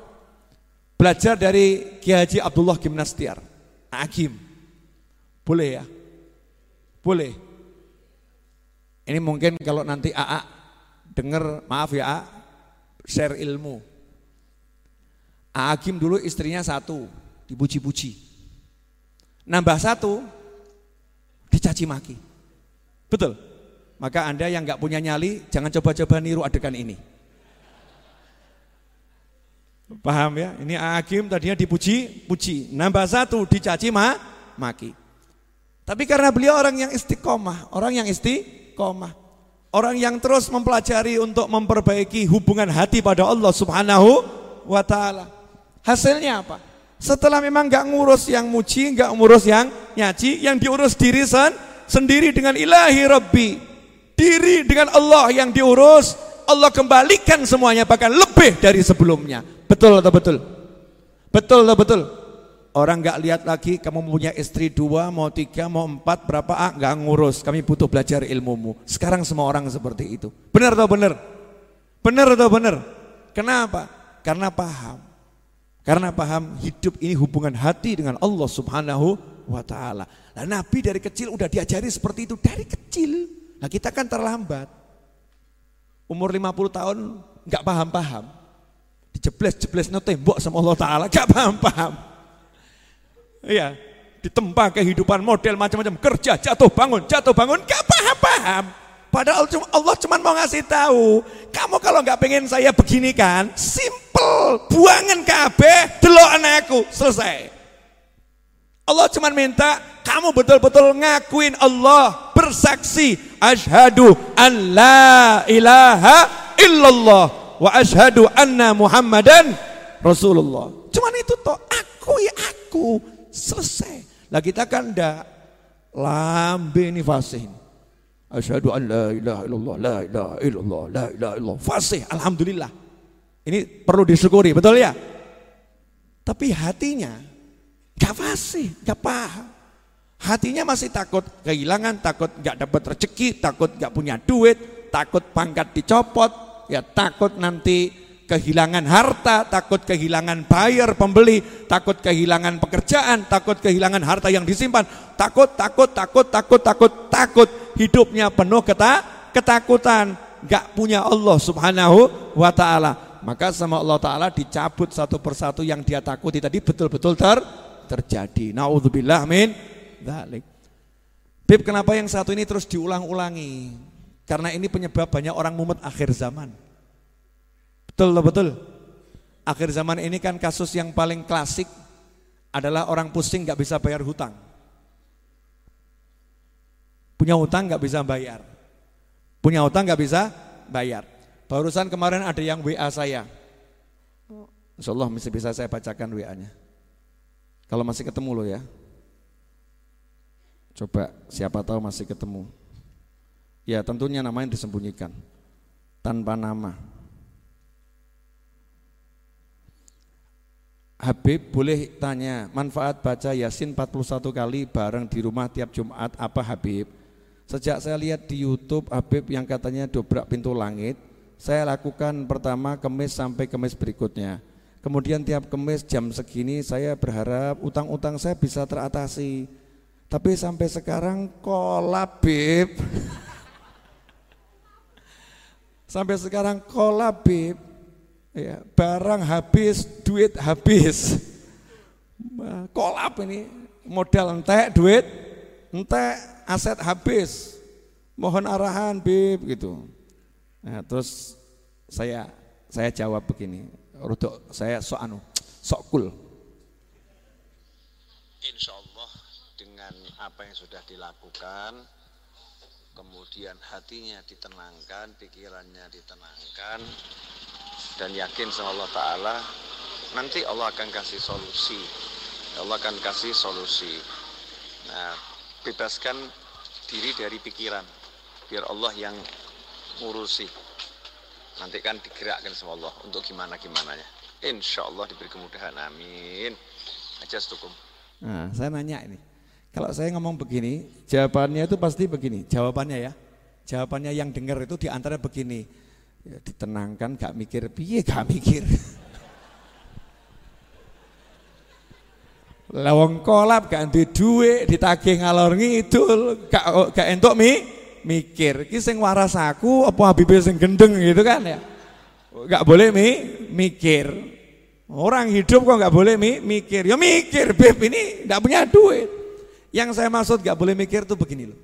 Belajar dari Kiai Haji Abdullah Gimnastiar. Hakim. Boleh ya? Boleh. Ini mungkin kalau nanti AA dengar, maaf ya AA, share ilmu. Hakim dulu istrinya satu, dipuji-puji. Nambah satu, dicaci maki. Betul? Maka Anda yang nggak punya nyali, jangan coba-coba niru adegan ini. Paham ya? Ini Hakim tadinya dipuji, puji. Nambah satu, dicaci ma, maki. Tapi karena beliau orang yang istiqomah, orang yang istiqomah. Orang yang terus mempelajari untuk memperbaiki hubungan hati pada Allah subhanahu wa ta'ala. Hasilnya apa? Setelah memang nggak ngurus yang muji, nggak ngurus yang nyaci, yang diurus diri sen, sendiri dengan ilahi Rabbi. Diri dengan Allah yang diurus, Allah kembalikan semuanya bahkan lebih dari sebelumnya. Betul atau betul? Betul atau betul? Orang nggak lihat lagi kamu punya istri dua, mau tiga, mau empat, berapa ah nggak ngurus. Kami butuh belajar ilmumu. Sekarang semua orang seperti itu. Benar atau benar? Benar atau benar? Kenapa? Karena paham. Karena paham hidup ini hubungan hati dengan Allah Subhanahu wa taala. Nah, Nabi dari kecil udah diajari seperti itu dari kecil. Nah, kita kan terlambat. Umur 50 tahun nggak paham-paham. Dijebles-jebles no tembok sama Allah taala, nggak paham-paham. Iya, ditempa kehidupan model macam-macam, kerja, jatuh bangun, jatuh bangun, nggak paham-paham. Padahal Allah cuma mau ngasih tahu, kamu kalau nggak pengen saya begini kan, simple, buangan kabeh, delok anakku, selesai. Allah cuma minta kamu betul-betul ngakuin Allah, bersaksi, ashadu an la ilaha illallah wa ashadu anna muhammadan rasulullah. Cuman itu toh, aku ya aku, selesai. Lah kita kan ndak lambe ini fasih. Asyhadu an la ilaha illallah, la ilaha illallah, la ilaha illallah. Fasih, alhamdulillah. Ini perlu disyukuri, betul ya? Tapi hatinya gak fasih, gak paham. Hatinya masih takut kehilangan, takut gak dapat rezeki, takut gak punya duit, takut pangkat dicopot, ya takut nanti kehilangan harta, takut kehilangan buyer, pembeli, takut kehilangan pekerjaan, takut kehilangan harta yang disimpan, takut, takut, takut, takut, takut, takut, hidupnya penuh keta, ketakutan, gak punya Allah subhanahu wa ta'ala. Maka sama Allah ta'ala dicabut satu persatu yang dia takuti tadi betul-betul ter, terjadi. Na'udzubillah min dhalik. Bib kenapa yang satu ini terus diulang-ulangi? Karena ini penyebab banyak orang mumet akhir zaman. Betul betul. Akhir zaman ini kan kasus yang paling klasik adalah orang pusing nggak bisa bayar hutang. Punya hutang nggak bisa bayar. Punya hutang nggak bisa bayar. Barusan kemarin ada yang WA saya. Insya Allah masih bisa saya bacakan WA-nya. Kalau masih ketemu loh ya. Coba siapa tahu masih ketemu. Ya tentunya namanya disembunyikan. Tanpa nama. Habib boleh tanya manfaat baca Yasin 41 kali bareng di rumah tiap Jumat apa Habib? Sejak saya lihat di YouTube Habib yang katanya dobrak pintu langit, saya lakukan pertama kemis sampai kemis berikutnya. Kemudian tiap kemis jam segini saya berharap utang-utang saya bisa teratasi. Tapi sampai sekarang kolab Bib. sampai sekarang kolab Bib Ya, barang habis, duit habis. Kolap ini, modal entek, duit entek, aset habis. Mohon arahan, Bib gitu. Nah, terus saya saya jawab begini, ruduk saya sok anu, sok kul. Insya Allah dengan apa yang sudah dilakukan, kemudian hatinya ditenangkan, pikirannya ditenangkan, dan yakin sama Allah Ta'ala nanti Allah akan kasih solusi. Allah akan kasih solusi. Nah bebaskan diri dari pikiran biar Allah yang ngurusi. Nanti kan digerakkan sama Allah untuk gimana gimana ya insya Allah diberi kemudahan. Amin. Aja setukum. Nah saya nanya ini. Kalau saya ngomong begini jawabannya itu pasti begini. Jawabannya ya. Jawabannya yang dengar itu di antara begini ya, ditenangkan gak mikir piye gak mikir? Lawang kolap gak duwe duit ditagih ngalor ngidul gak gak entuk mi mikir. Ki sing waras aku apa Habib sing gendeng gitu kan ya? Gak boleh mi mikir. Orang hidup kok gak boleh mi mikir. Ya mikir beb ini gak punya duit. Yang saya maksud gak boleh mikir tuh begini loh.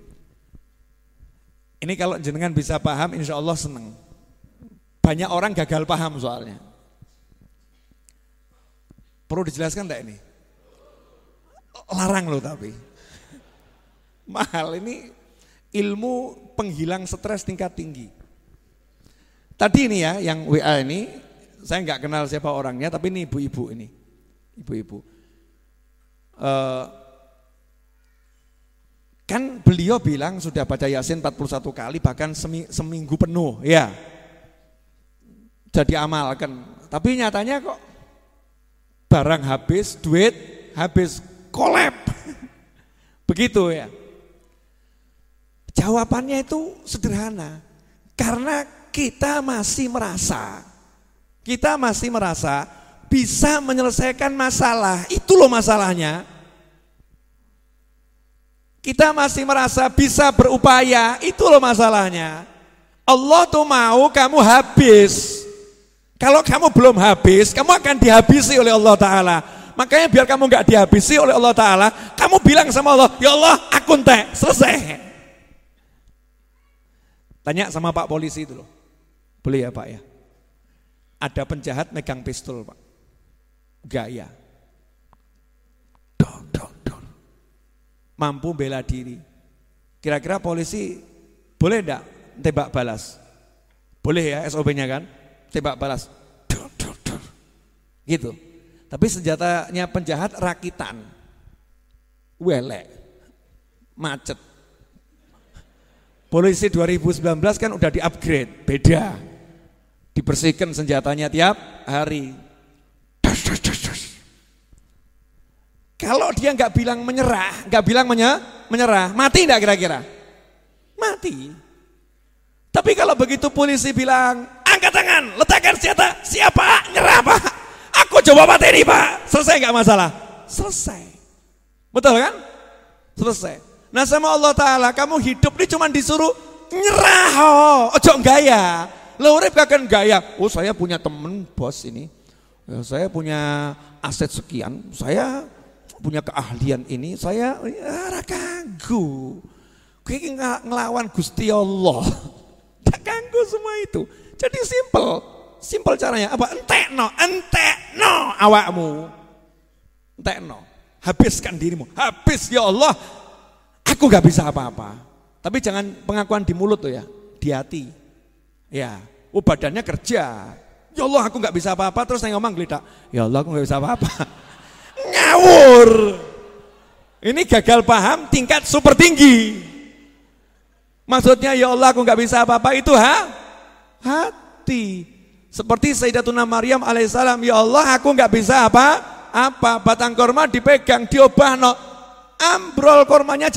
Ini kalau jenengan bisa paham insya Allah seneng banyak orang gagal paham soalnya perlu dijelaskan enggak ini larang loh tapi. Mahal ini ilmu penghilang stres tingkat tinggi. Tadi ini ya yang WA ini saya nggak kenal siapa orangnya tapi ini ibu-ibu ini. Ibu-ibu. Uh, kan beliau bilang sudah baca Yasin 41 kali bahkan seminggu penuh ya. Jadi amalkan. Tapi nyatanya kok barang habis, duit habis, kolab. Begitu ya. Jawabannya itu sederhana. Karena kita masih merasa, kita masih merasa bisa menyelesaikan masalah. Itu loh masalahnya. Kita masih merasa bisa berupaya, itu loh masalahnya. Allah tuh mau kamu habis. Kalau kamu belum habis, kamu akan dihabisi oleh Allah Ta'ala. Makanya biar kamu nggak dihabisi oleh Allah Ta'ala, kamu bilang sama Allah, ya Allah aku entek, selesai. Tanya sama Pak Polisi itu loh, boleh ya Pak ya? Ada penjahat megang pistol Pak, gaya. Dong, dong, dong. Mampu bela diri. Kira-kira polisi boleh enggak tembak balas? Boleh ya SOP-nya kan? Tembak balas. Gitu. Tapi senjatanya penjahat rakitan. Welek. Macet. Polisi 2019 kan udah di-upgrade, beda. Dibersihkan senjatanya tiap hari. Kalau dia nggak bilang menyerah, nggak bilang menye, menyerah, mati nggak kira-kira? Mati. Tapi kalau begitu polisi bilang, angkat tangan, letakkan senjata, siapa? Nyerah pak. Aku coba materi pak, selesai nggak masalah? Selesai. Betul kan? Selesai. Nah sama Allah Ta'ala, kamu hidup ini cuma disuruh nyerah, oh, ojo gaya. Lo urip kakek gaya. Oh saya punya temen bos ini, ya, saya punya aset sekian, saya punya keahlian ini, saya ya, kagum. Kayak ngelawan Gusti Allah. Tak ganggu semua itu. Jadi simple. Simpel caranya apa? Entekno, entekno awakmu. Entekno. Habiskan dirimu. Habis ya Allah. Aku gak bisa apa-apa. Tapi jangan pengakuan di mulut tuh ya, di hati. Ya, oh badannya kerja. Ya Allah aku gak bisa apa-apa terus saya ngomong geledak. Ya Allah aku gak bisa apa-apa. Ngawur. Ini gagal paham tingkat super tinggi. Maksudnya ya Allah aku gak bisa apa-apa itu ha? Hati. Seperti Sayyidatuna Maryam alaihissalam, ya Allah aku nggak bisa apa? Apa? Batang korma dipegang, diobah no. Ambrol kormanya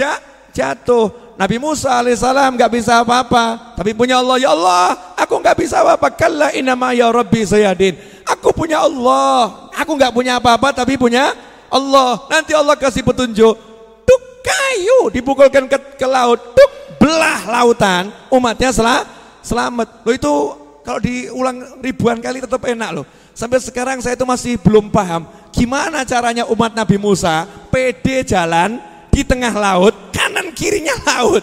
jatuh. Nabi Musa alaihissalam nggak bisa apa-apa, tapi punya Allah, ya Allah, aku nggak bisa apa-apa. Kalla inama ya Rabbi sayadin. Aku punya Allah, aku nggak punya apa-apa, tapi punya Allah. Nanti Allah kasih petunjuk. Tuk kayu dipukulkan ke, ke laut, tuk belah lautan, umatnya selah, selamat. Lo itu kalau diulang ribuan kali tetap enak loh. Sampai sekarang saya itu masih belum paham gimana caranya umat Nabi Musa PD jalan di tengah laut, kanan kirinya laut.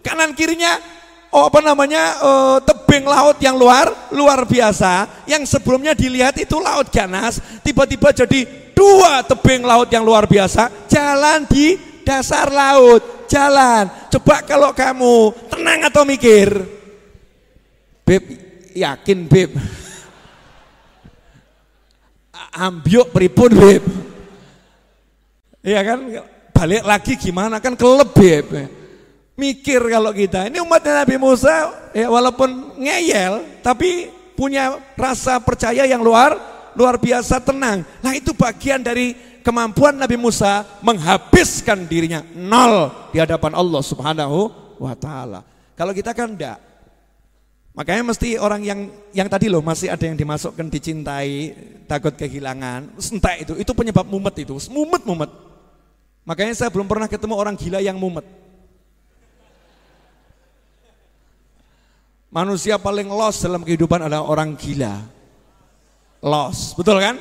Kanan kirinya oh apa namanya uh, tebing laut yang luar luar biasa yang sebelumnya dilihat itu laut ganas tiba-tiba jadi dua tebing laut yang luar biasa jalan di dasar laut jalan coba kalau kamu tenang atau mikir Beb yakin Beb ambyuk pripun Beb. Iya kan balik lagi gimana kan keleb Beb. Mikir kalau kita, ini umatnya Nabi Musa ya walaupun ngeyel tapi punya rasa percaya yang luar luar biasa tenang. Nah itu bagian dari kemampuan Nabi Musa menghabiskan dirinya nol di hadapan Allah Subhanahu wa taala. Kalau kita kan enggak. Makanya mesti orang yang yang tadi loh masih ada yang dimasukkan dicintai, takut kehilangan, entek itu. Itu penyebab mumet itu, mumet-mumet. Makanya saya belum pernah ketemu orang gila yang mumet. Manusia paling lost dalam kehidupan adalah orang gila. Lost, betul kan?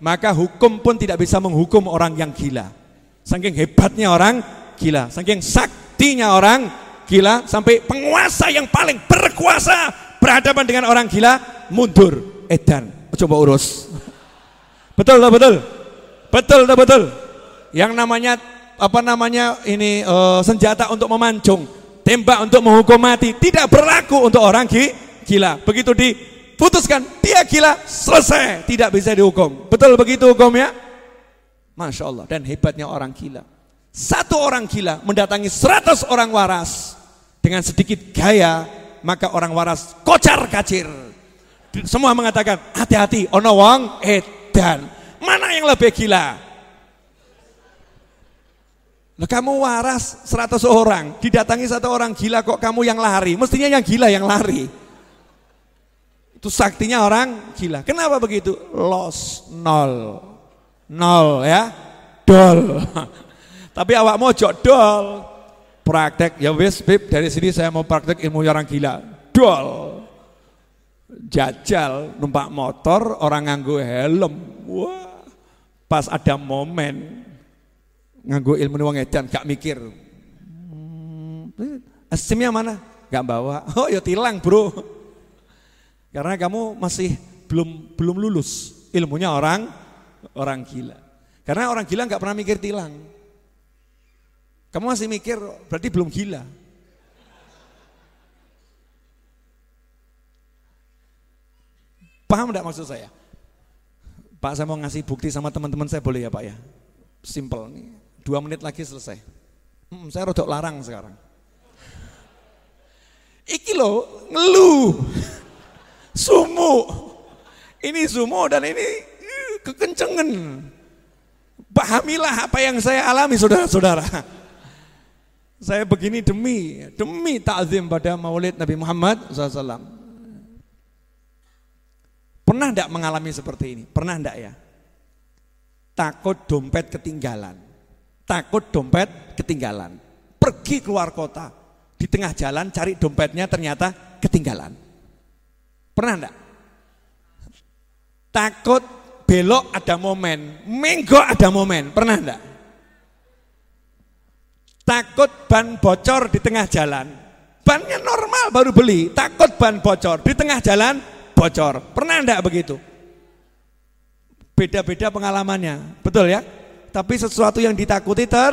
Maka hukum pun tidak bisa menghukum orang yang gila. Saking hebatnya orang gila, saking saktinya orang gila, sampai penguasa yang paling berkuasa berhadapan dengan orang gila, mundur, edan, coba urus. Betul, betul, betul, betul, betul, betul. Yang namanya apa namanya ini uh, senjata untuk memancung tembak untuk menghukum mati tidak berlaku untuk orang gila. Begitu diputuskan dia gila, selesai, tidak bisa dihukum. Betul begitu hukumnya? Masya Allah, dan hebatnya orang gila. Satu orang gila mendatangi seratus orang waras dengan sedikit gaya, maka orang waras kocar kacir. Semua mengatakan hati-hati, ono wong edan. Mana yang lebih gila? Nah, kamu waras 100 orang, didatangi satu orang gila kok kamu yang lari. Mestinya yang gila yang lari. Itu saktinya orang gila. Kenapa begitu? Loss nol. Nol ya. Dol. Tapi awak mojok dol. Praktek ya wis Bib dari sini saya mau praktek ilmu orang gila. Dol. Jajal numpak motor orang nganggo helm. Wah. Pas ada momen nganggo ilmu wong edan gak mikir. Hmm, SIM-nya mana? Gak bawa. Oh ya tilang bro. Karena kamu masih belum belum lulus ilmunya orang orang gila. Karena orang gila nggak pernah mikir tilang. Kamu masih mikir berarti belum gila. Paham enggak maksud saya? Pak saya mau ngasih bukti sama teman-teman saya boleh ya Pak ya? Simple nih. Dua menit lagi selesai. Hmm, saya rodok larang sekarang. Iki lo ngeluh, sumu. Ini sumu dan ini kekencengan. Pahamilah apa yang saya alami saudara-saudara. Saya begini demi demi takzim pada Maulid Nabi Muhammad SAW. Pernah tidak mengalami seperti ini? Pernah tidak ya? Takut dompet ketinggalan takut dompet ketinggalan. Pergi keluar kota, di tengah jalan cari dompetnya ternyata ketinggalan. Pernah enggak? Takut belok ada momen, minggu ada momen, pernah enggak? Takut ban bocor di tengah jalan. Bannya normal baru beli, takut ban bocor di tengah jalan bocor. Pernah enggak begitu? Beda-beda pengalamannya, betul ya? tapi sesuatu yang ditakuti ter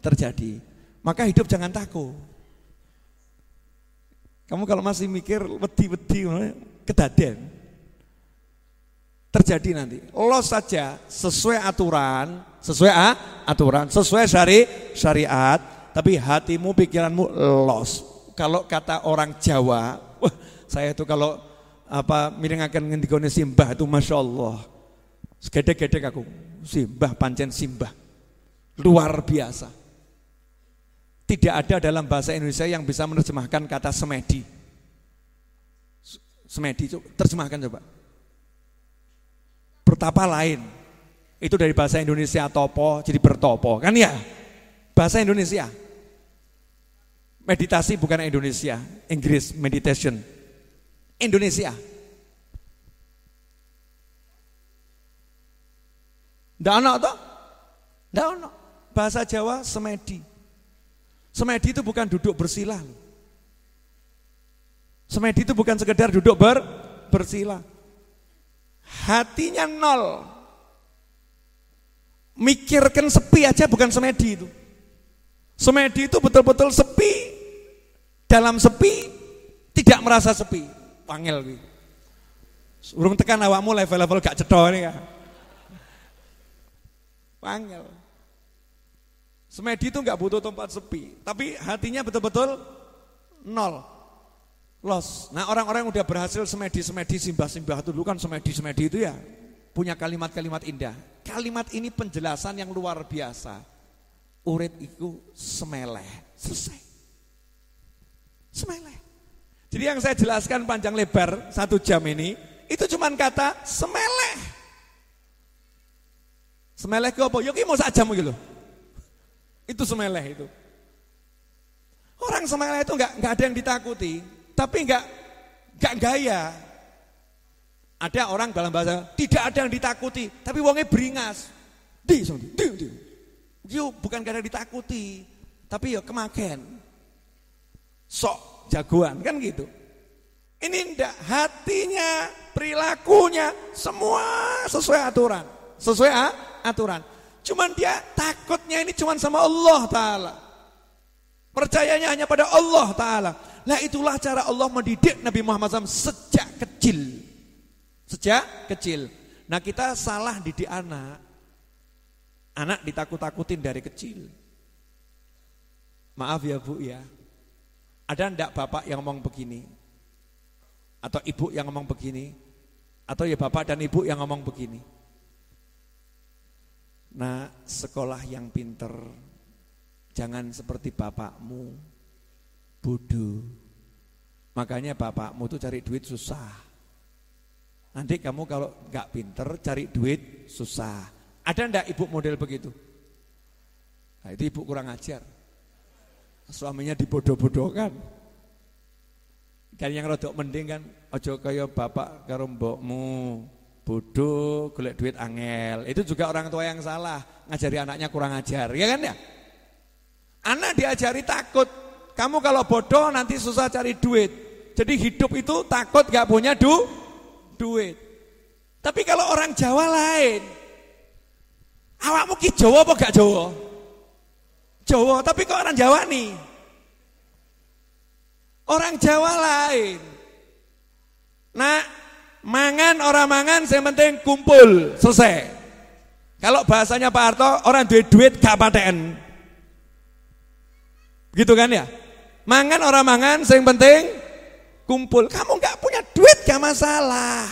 terjadi. Maka hidup jangan takut. Kamu kalau masih mikir wedi-wedi kedaden. Terjadi nanti. Los saja sesuai aturan, sesuai ah, aturan, sesuai syari syariat, tapi hatimu, pikiranmu los. Kalau kata orang Jawa, wah, saya itu kalau apa miring akan ngendikone simbah itu masya Allah. Segede-gede aku simbah pancen simbah. Luar biasa. Tidak ada dalam bahasa Indonesia yang bisa menerjemahkan kata semedi. Semedi, terjemahkan coba. Bertapa lain. Itu dari bahasa Indonesia topo jadi bertopo, kan ya? Bahasa Indonesia. Meditasi bukan Indonesia, Inggris meditation. Indonesia. Ndak ono toh? Ndak ono. Bahasa Jawa semedi. Semedi itu bukan duduk bersila. Semedi itu bukan sekedar duduk ber bersila. Hatinya nol. Mikirkan sepi aja bukan semedi itu. Semedi itu betul-betul sepi. Dalam sepi tidak merasa sepi. Panggil gitu. Urung tekan awakmu level-level gak cedok ini ya. Wangel. Semedi itu nggak butuh tempat sepi, tapi hatinya betul-betul nol. Los. Nah orang-orang udah berhasil semedi-semedi simbah-simbah itu dulu kan semedi-semedi itu ya punya kalimat-kalimat indah. Kalimat ini penjelasan yang luar biasa. Urit itu semeleh, selesai. Semeleh. Jadi yang saya jelaskan panjang lebar satu jam ini, itu cuma kata semeleh. Semeleh ke apa? Yoki mau saja gitu. Itu semeleh itu. Orang semeleh itu nggak nggak ada yang ditakuti, tapi nggak nggak gaya. Ada orang dalam bahasa tidak ada yang ditakuti, tapi wongnya beringas. Di, di, di, di. Yo bukan karena ditakuti, tapi ya kemaken. Sok jagoan kan gitu. Ini ndak hatinya, perilakunya semua sesuai aturan, sesuai aturan. Cuman dia takutnya ini cuman sama Allah taala. Percayanya hanya pada Allah taala. Nah itulah cara Allah mendidik Nabi Muhammad SAW sejak kecil. Sejak kecil. Nah kita salah didik anak. Anak ditakut-takutin dari kecil. Maaf ya bu ya. Ada ndak bapak yang ngomong begini? Atau ibu yang ngomong begini? Atau ya bapak dan ibu yang ngomong begini? Nah sekolah yang pinter Jangan seperti bapakmu Bodoh Makanya bapakmu tuh cari duit susah Nanti kamu kalau nggak pinter cari duit susah. Ada ndak ibu model begitu? Nah, itu ibu kurang ajar. Suaminya dibodoh-bodohkan. Kan yang rodok mending kan ojo kaya bapak karo mbokmu bodoh golek duit angel. Itu juga orang tua yang salah, ngajari anaknya kurang ajar, ya kan ya? Anak diajari takut. Kamu kalau bodoh nanti susah cari duit. Jadi hidup itu takut gak punya duit duit. Tapi kalau orang Jawa lain. Awakmu ki Jawa apa gak Jawa? Jawa, tapi kok orang Jawa nih? Orang Jawa lain. Nah, mangan orang mangan saya penting kumpul, selesai. Kalau bahasanya Pak Harto, orang duit duit gak paten. Gitu kan ya? Mangan orang mangan, yang penting kumpul. Kamu nggak punya duit gak masalah.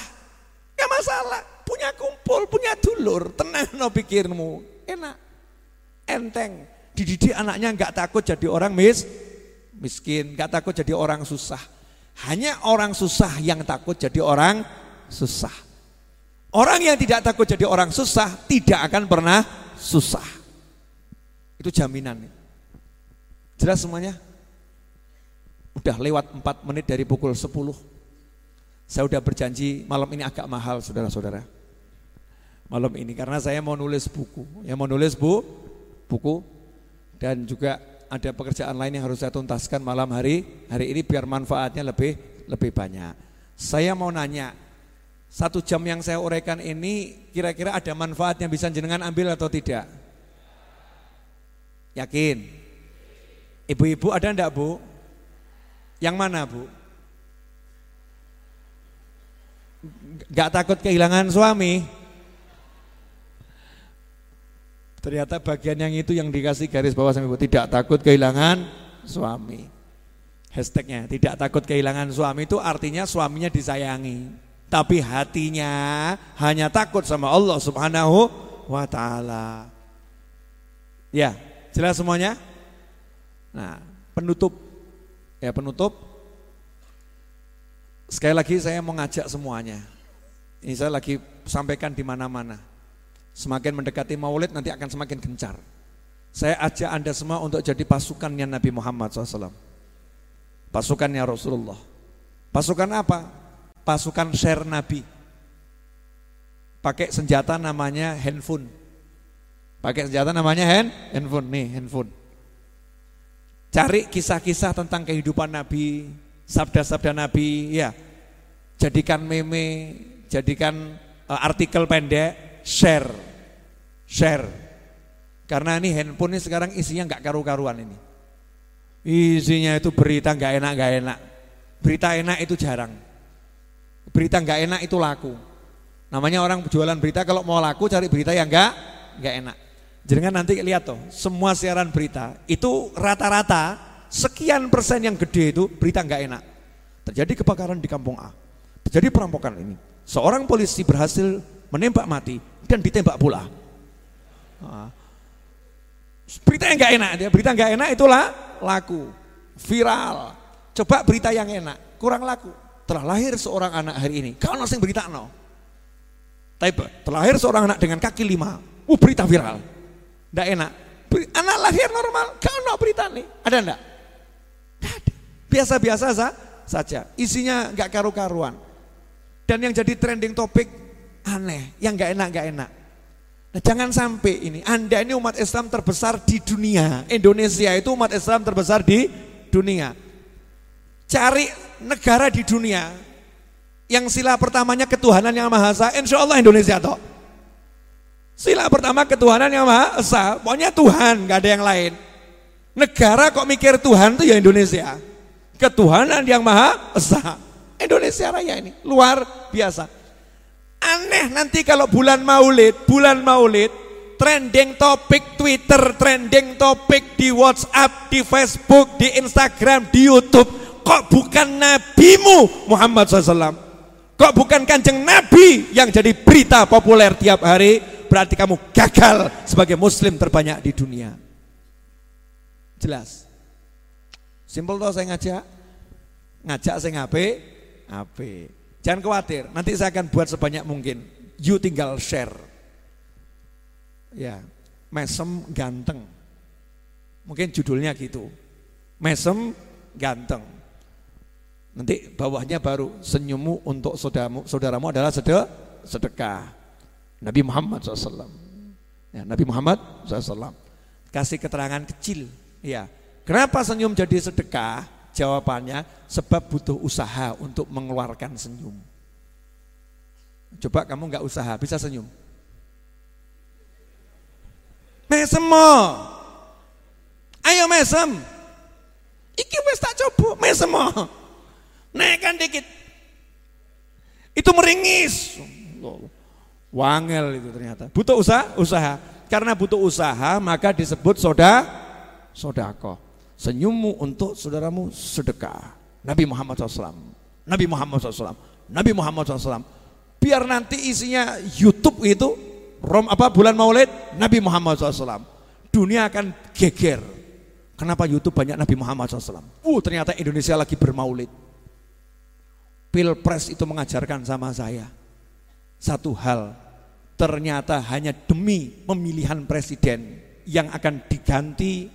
Gak masalah. Punya kumpul, punya dulur. Tenang no pikirmu. Enak. Enteng. Dididik anaknya nggak takut jadi orang mis, miskin. nggak takut jadi orang susah. Hanya orang susah yang takut jadi orang susah. Orang yang tidak takut jadi orang susah tidak akan pernah susah. Itu jaminan. Jelas semuanya? Udah lewat 4 menit dari pukul 10. Saya udah berjanji malam ini agak mahal saudara-saudara. Malam ini karena saya mau nulis buku. Ya mau nulis bu, buku dan juga ada pekerjaan lain yang harus saya tuntaskan malam hari hari ini biar manfaatnya lebih lebih banyak. Saya mau nanya, satu jam yang saya uraikan ini kira-kira ada manfaatnya bisa jenengan ambil atau tidak? Yakin? Ibu-ibu ada enggak bu? Yang mana bu? Gak takut kehilangan suami? Ternyata bagian yang itu yang dikasih garis bawah sama ibu Tidak takut kehilangan suami Hashtagnya tidak takut kehilangan suami itu artinya suaminya disayangi Tapi hatinya hanya takut sama Allah subhanahu wa ta'ala Ya jelas semuanya? Nah penutup Ya penutup. Sekali lagi saya mau ngajak semuanya. Ini saya lagi sampaikan di mana-mana. Semakin mendekati maulid nanti akan semakin gencar. Saya ajak anda semua untuk jadi pasukannya Nabi Muhammad SAW Pasukannya Rasulullah. Pasukan apa? Pasukan share Nabi. Pakai senjata namanya handphone. Pakai senjata namanya hand, handphone. Nih handphone Cari kisah-kisah tentang kehidupan Nabi, sabda-sabda Nabi, ya. Jadikan meme, jadikan uh, artikel pendek, share. Share. Karena ini handphone ini sekarang isinya nggak karu-karuan ini. Isinya itu berita nggak enak nggak enak. Berita enak itu jarang. Berita nggak enak itu laku. Namanya orang jualan berita kalau mau laku cari berita yang nggak nggak enak. Jangan nanti lihat tuh, semua siaran berita itu rata-rata sekian persen yang gede itu berita nggak enak. Terjadi kebakaran di kampung A, terjadi perampokan ini. Seorang polisi berhasil menembak mati dan ditembak pula. Nah, berita yang nggak enak, berita nggak enak itulah laku, viral. Coba berita yang enak, kurang laku. Telah lahir seorang anak hari ini, kau nasi berita no. Tapi terlahir seorang anak dengan kaki lima, uh berita viral. Tidak enak. Anak lahir normal, kalau berita nih, ada enggak? Biasa-biasa saja, isinya nggak karu-karuan. Dan yang jadi trending topik aneh, yang nggak enak nggak enak. Nah, jangan sampai ini, Anda ini umat Islam terbesar di dunia. Indonesia itu umat Islam terbesar di dunia. Cari negara di dunia yang sila pertamanya ketuhanan yang Maha Esa, insya Allah Indonesia toh. Sila pertama ketuhanan yang Maha Esa, pokoknya Tuhan, gak ada yang lain. Negara kok mikir Tuhan itu ya Indonesia. Ketuhanan yang Maha Esa. Indonesia Raya ini luar biasa. Aneh nanti kalau bulan Maulid, bulan Maulid trending topik Twitter, trending topik di WhatsApp, di Facebook, di Instagram, di YouTube kok bukan nabimu Muhammad SAW kok bukan kanjeng nabi yang jadi berita populer tiap hari berarti kamu gagal sebagai muslim terbanyak di dunia. Jelas. Simpel toh saya ngajak. Ngajak saya ngape? Ngape. Jangan khawatir, nanti saya akan buat sebanyak mungkin. You tinggal share. Ya, mesem ganteng. Mungkin judulnya gitu. Mesem ganteng. Nanti bawahnya baru senyummu untuk saudaramu, saudaramu adalah sedekah. Nabi Muhammad SAW. Ya, Nabi Muhammad SAW kasih keterangan kecil. Ya, kenapa senyum jadi sedekah? Jawabannya sebab butuh usaha untuk mengeluarkan senyum. Coba kamu nggak usaha, bisa senyum. Mesem Ayo mesem. Iki wis tak coba, mesem Naikkan dikit. Itu meringis. Wangel itu ternyata. Butuh usaha, usaha. Karena butuh usaha maka disebut soda, sodako. Senyummu untuk saudaramu sedekah. Nabi Muhammad SAW. Nabi Muhammad SAW. Nabi Muhammad SAW. Biar nanti isinya YouTube itu rom apa bulan Maulid Nabi Muhammad SAW. Dunia akan geger. Kenapa YouTube banyak Nabi Muhammad SAW? Uh ternyata Indonesia lagi bermaulid. Pilpres itu mengajarkan sama saya satu hal ternyata hanya demi pemilihan presiden yang akan diganti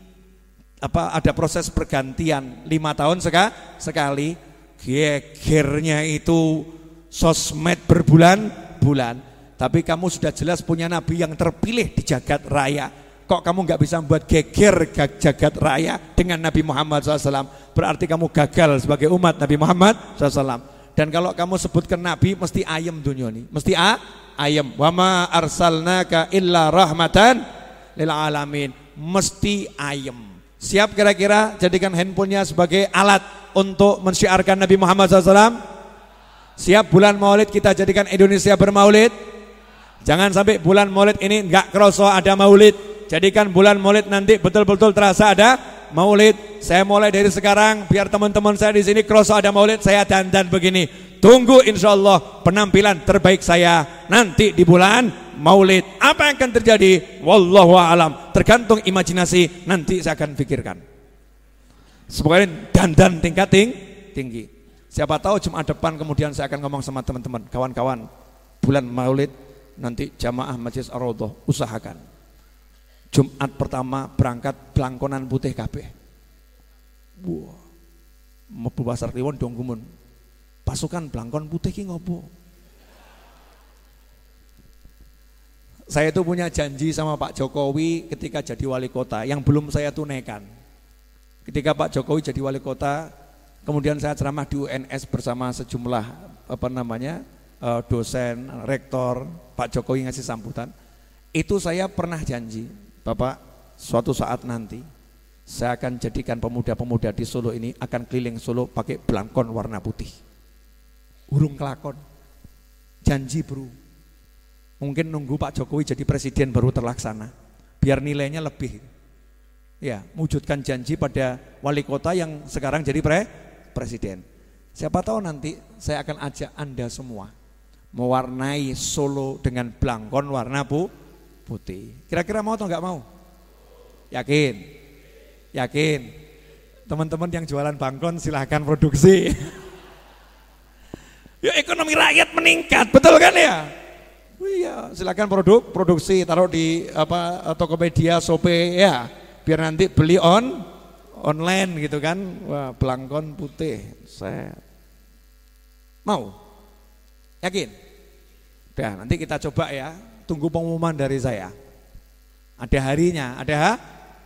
apa ada proses pergantian lima tahun seka, sekali. Gegernya itu sosmed berbulan-bulan. Tapi kamu sudah jelas punya nabi yang terpilih di jagat raya. Kok kamu nggak bisa membuat geger jagat raya dengan Nabi Muhammad SAW berarti kamu gagal sebagai umat Nabi Muhammad SAW dan kalau kamu sebutkan Nabi mesti ayam dunia ini. Mesti a, ayam. Wa ma arsalnaka illa rahmatan lil alamin. Mesti ayam. Siap kira-kira jadikan handphonenya sebagai alat untuk mensyiarkan Nabi Muhammad SAW? Siap bulan maulid kita jadikan Indonesia bermaulid? Jangan sampai bulan maulid ini enggak kerasa ada maulid. Jadikan bulan maulid nanti betul-betul terasa ada maulid. Saya mulai dari sekarang biar teman-teman saya di sini cross ada maulid saya dandan begini. Tunggu insya Allah penampilan terbaik saya nanti di bulan maulid. Apa yang akan terjadi? Wallahu alam. Tergantung imajinasi nanti saya akan pikirkan. Semoga dandan tingkat ting tinggi. Siapa tahu Jumat depan kemudian saya akan ngomong sama teman-teman, kawan-kawan, bulan Maulid nanti jamaah Masjid Ar-Raudhah usahakan Jumat pertama berangkat belangkonan putih kabeh. Wah. Mebu pasar kliwon dong gumun. Pasukan belangkon putih ki ngopo? Saya itu punya janji sama Pak Jokowi ketika jadi wali kota yang belum saya tunaikan. Ketika Pak Jokowi jadi wali kota, kemudian saya ceramah di UNS bersama sejumlah apa namanya eh, dosen, rektor, Pak Jokowi ngasih sambutan. Itu saya pernah janji Bapak, suatu saat nanti saya akan jadikan pemuda-pemuda di Solo ini akan keliling Solo pakai belangkon warna putih. Urung kelakon. Janji bro. Mungkin nunggu Pak Jokowi jadi presiden baru terlaksana. biar nilainya lebih. Ya, wujudkan janji pada wali kota yang sekarang jadi pre presiden. Siapa tahu nanti saya akan ajak Anda semua mewarnai Solo dengan blangkon warna bu, putih. Kira-kira mau atau enggak mau? Yakin? Yakin? Teman-teman yang jualan bangkon silahkan produksi. ya ekonomi rakyat meningkat, betul kan ya? Oh iya, silakan produk, produksi, taruh di apa Tokopedia, Shopee ya, biar nanti beli on online gitu kan. Wah, belangkon putih. Saya mau. Yakin? Udah, nanti kita coba ya. Tunggu pengumuman dari saya. Ada harinya, ada ha?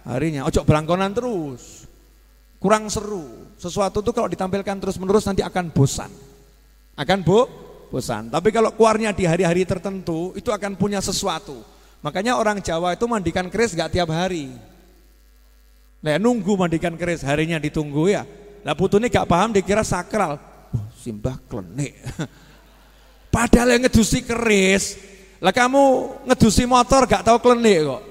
harinya. Ojo belangkonan terus. Kurang seru. Sesuatu tuh kalau ditampilkan terus-menerus nanti akan bosan. Akan bu bosan. Tapi kalau keluarnya di hari-hari tertentu itu akan punya sesuatu. Makanya orang Jawa itu mandikan keris gak tiap hari. Nah, nunggu mandikan keris, harinya ditunggu ya. Lah putune gak paham dikira sakral. Oh, simbah klenik. Padahal yang ngedusi keris, lah kamu ngedusi motor gak tahu klenik kok.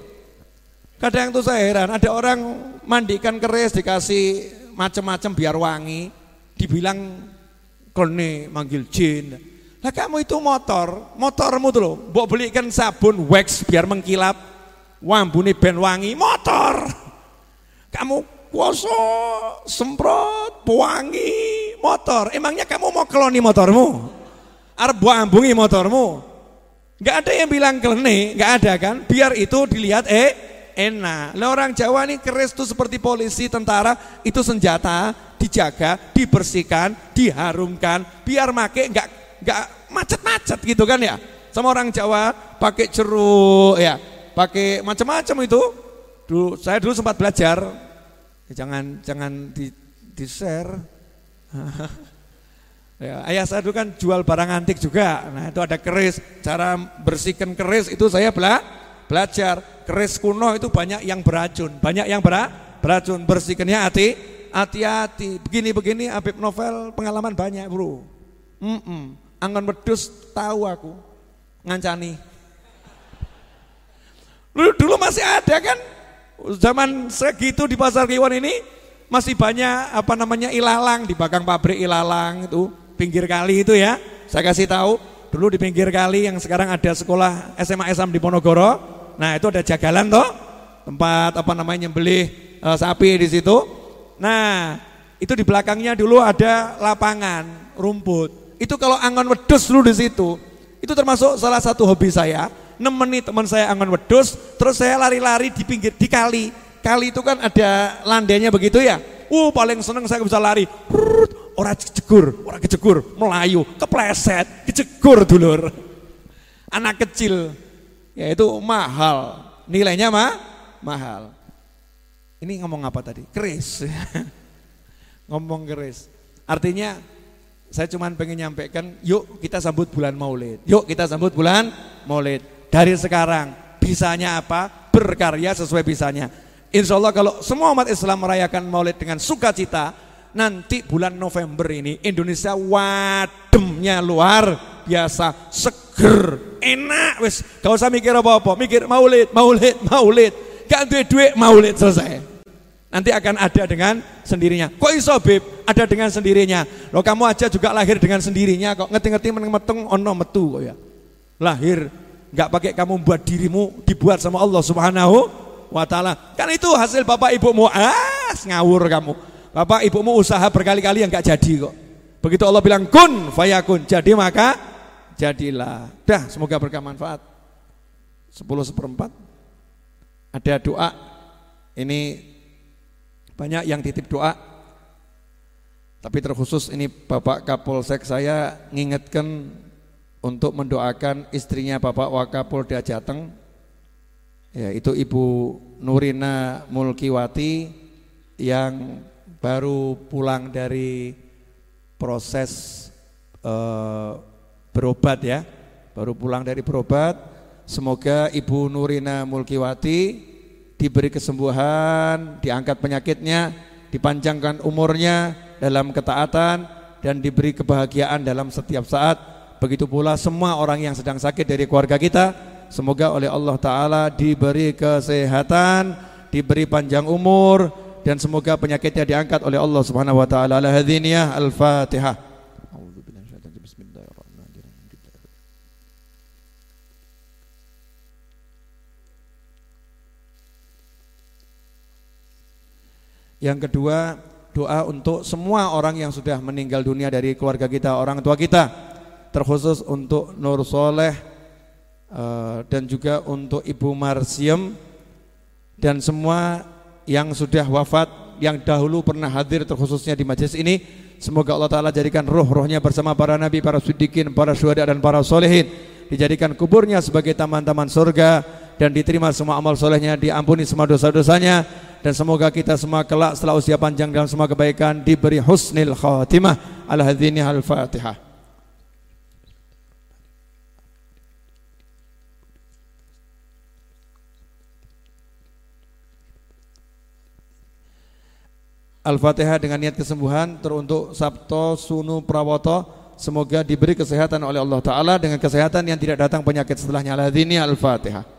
Kadang tuh saya heran, ada orang mandikan keris dikasih macam-macam biar wangi, dibilang klenik, manggil jin. Lah kamu itu motor, motormu tuh loh, mbok belikan sabun wax biar mengkilap, wambune ben wangi, motor. Kamu kuoso semprot wangi motor. Emangnya kamu mau keloni motormu? Arep ambungi motormu? Gak ada yang bilang klenik, gak ada kan? Biar itu dilihat eh enak. Lah orang Jawa nih keris tuh seperti polisi, tentara, itu senjata dijaga, dibersihkan, diharumkan, biar make nggak nggak macet-macet gitu kan ya. Sama orang Jawa pakai ceruk ya, pakai macam-macam itu. Dulu saya dulu sempat belajar. Ya, jangan jangan di di share. ya, ayah saya dulu kan jual barang antik juga. Nah, itu ada keris, cara bersihkan keris itu saya bela belajar. Keris kuno itu banyak yang beracun, banyak yang ber beracun. Bersihkannya hati hati-hati. Begini-begini Habib Novel pengalaman banyak, Bro. Mm -mm. Angon wedus tahu aku ngancani. Dulu, dulu masih ada kan zaman segitu di pasar Kliwon ini masih banyak apa namanya ilalang di belakang pabrik ilalang itu pinggir kali itu ya. Saya kasih tahu dulu di pinggir kali yang sekarang ada sekolah SMA Islam di Ponorogo. Nah itu ada jagalan toh tempat apa namanya nyembelih e, sapi di situ. Nah itu di belakangnya dulu ada lapangan rumput. Itu kalau angon wedus dulu di situ, itu termasuk salah satu hobi saya. Nemeni teman saya angon wedus, terus saya lari-lari di pinggir di kali. Kali itu kan ada landainya begitu ya. Uh paling seneng saya bisa lari. Orang kejegur, orang kejegur, melayu, kepleset, kejegur dulur. Anak kecil, ya itu mahal. Nilainya mah mahal. Ini ngomong apa tadi? Keris. ngomong keris. Artinya saya cuma pengen nyampaikan, yuk kita sambut bulan maulid. Yuk kita sambut bulan maulid. Dari sekarang, bisanya apa? Berkarya sesuai bisanya. Insya Allah kalau semua umat Islam merayakan maulid dengan sukacita, nanti bulan November ini Indonesia wademnya luar biasa, seger, enak wis. Gak usah mikir apa-apa, mikir maulid, maulid, maulid. Gak duit duit maulid selesai. Nanti akan ada dengan sendirinya. Kok iso beb? Ada dengan sendirinya. Lo kamu aja juga lahir dengan sendirinya kok. Ngerti-ngerti meneng-meteng ono metu kok ya. Lahir nggak pakai kamu buat dirimu dibuat sama Allah Subhanahu wa taala. Kan itu hasil bapak ibumu. Ah, ngawur kamu. Bapak ibumu usaha berkali-kali yang nggak jadi kok. Begitu Allah bilang kun fayakun. Jadi maka jadilah. Dah, semoga berkah manfaat. 10 seperempat. Ada doa. Ini banyak yang titip doa. Tapi terkhusus ini Bapak Kapolsek saya ngingetkan untuk mendoakan istrinya Bapak Wakapolda Jateng. Ya, itu Ibu Nurina Mulkiwati yang baru pulang dari proses eh, berobat ya. Baru pulang dari berobat. Semoga Ibu Nurina Mulkiwati diberi kesembuhan, diangkat penyakitnya, dipanjangkan umurnya dalam ketaatan dan diberi kebahagiaan dalam setiap saat. Begitu pula semua orang yang sedang sakit dari keluarga kita, semoga oleh Allah taala diberi kesehatan, diberi panjang umur dan semoga penyakitnya diangkat oleh Allah Subhanahu wa taala. Al-hadiniyah Al-Fatihah. Yang kedua, doa untuk semua orang yang sudah meninggal dunia dari keluarga kita, orang tua kita, terkhusus untuk Nur Soleh eh, dan juga untuk Ibu Marsiem dan semua yang sudah wafat yang dahulu pernah hadir terkhususnya di majelis ini semoga Allah Ta'ala jadikan roh-rohnya bersama para nabi, para sudikin, para syuhada dan para solehin. Dijadikan kuburnya sebagai taman-taman surga dan diterima semua amal solehnya diampuni semua dosa-dosanya. Dan semoga kita semua kelak setelah usia panjang dalam semua kebaikan diberi husnil khatimah. Al hadzini al fatihah Al-Fatihah dengan niat kesembuhan teruntuk Sabto Sunu Prawoto semoga diberi kesehatan oleh Allah Taala dengan kesehatan yang tidak datang penyakit setelahnya. Al-hadzini al-Fatihah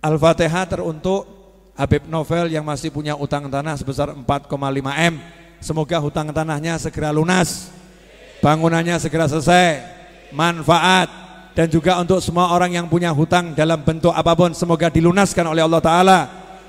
Al-Fatihah teruntuk Habib Novel yang masih punya utang tanah sebesar 4,5 M. Semoga hutang tanahnya segera lunas, bangunannya segera selesai, manfaat. Dan juga untuk semua orang yang punya hutang dalam bentuk apa pun semoga dilunaskan oleh Allah Taala.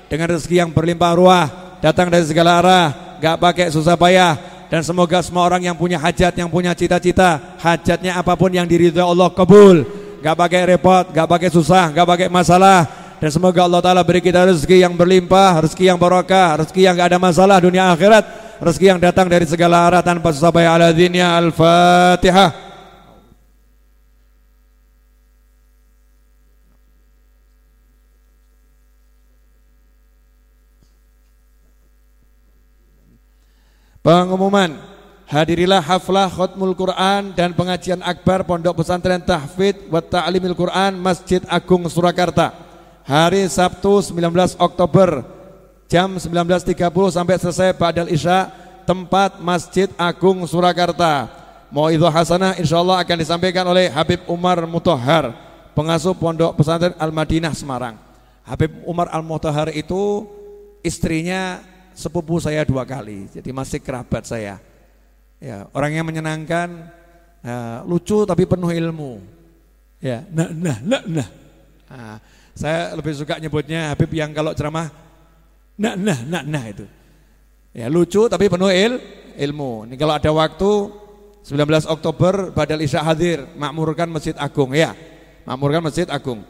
Dengan rezeki yang berlimpah ruah, datang dari segala arah, gak pakai susah payah. Dan semoga semua orang yang punya hajat, yang punya cita-cita, hajatnya apa pun yang diridhoi Allah kabul, gak pakai repot, gak pakai susah, gak pakai masalah dan semoga Allah Ta'ala beri kita rezeki yang berlimpah, rezeki yang barokah, rezeki yang gak ada masalah dunia akhirat, rezeki yang datang dari segala arah tanpa susah payah ala dinnya al-fatihah. Pengumuman Hadirilah haflah khutmul Quran dan pengajian akbar Pondok Pesantren Tahfidz wa Ta'limil Quran Masjid Agung Surakarta hari Sabtu 19 Oktober jam 19.30 sampai selesai Ba'dal Isya tempat Masjid Agung Surakarta. Itu Hasanah insya Allah akan disampaikan oleh Habib Umar Mutohar pengasuh Pondok Pesantren Al-Madinah Semarang. Habib Umar Al-Mutohar itu istrinya sepupu saya dua kali jadi masih kerabat saya. Ya orang yang menyenangkan ya, lucu tapi penuh ilmu. Ya nah nah nah nah, nah saya lebih suka nyebutnya Habib yang kalau ceramah nah nah nah nah itu. Ya lucu tapi penuh il, ilmu. Ini kalau ada waktu 19 Oktober Badal Isya hadir makmurkan Masjid Agung ya. Makmurkan Masjid Agung.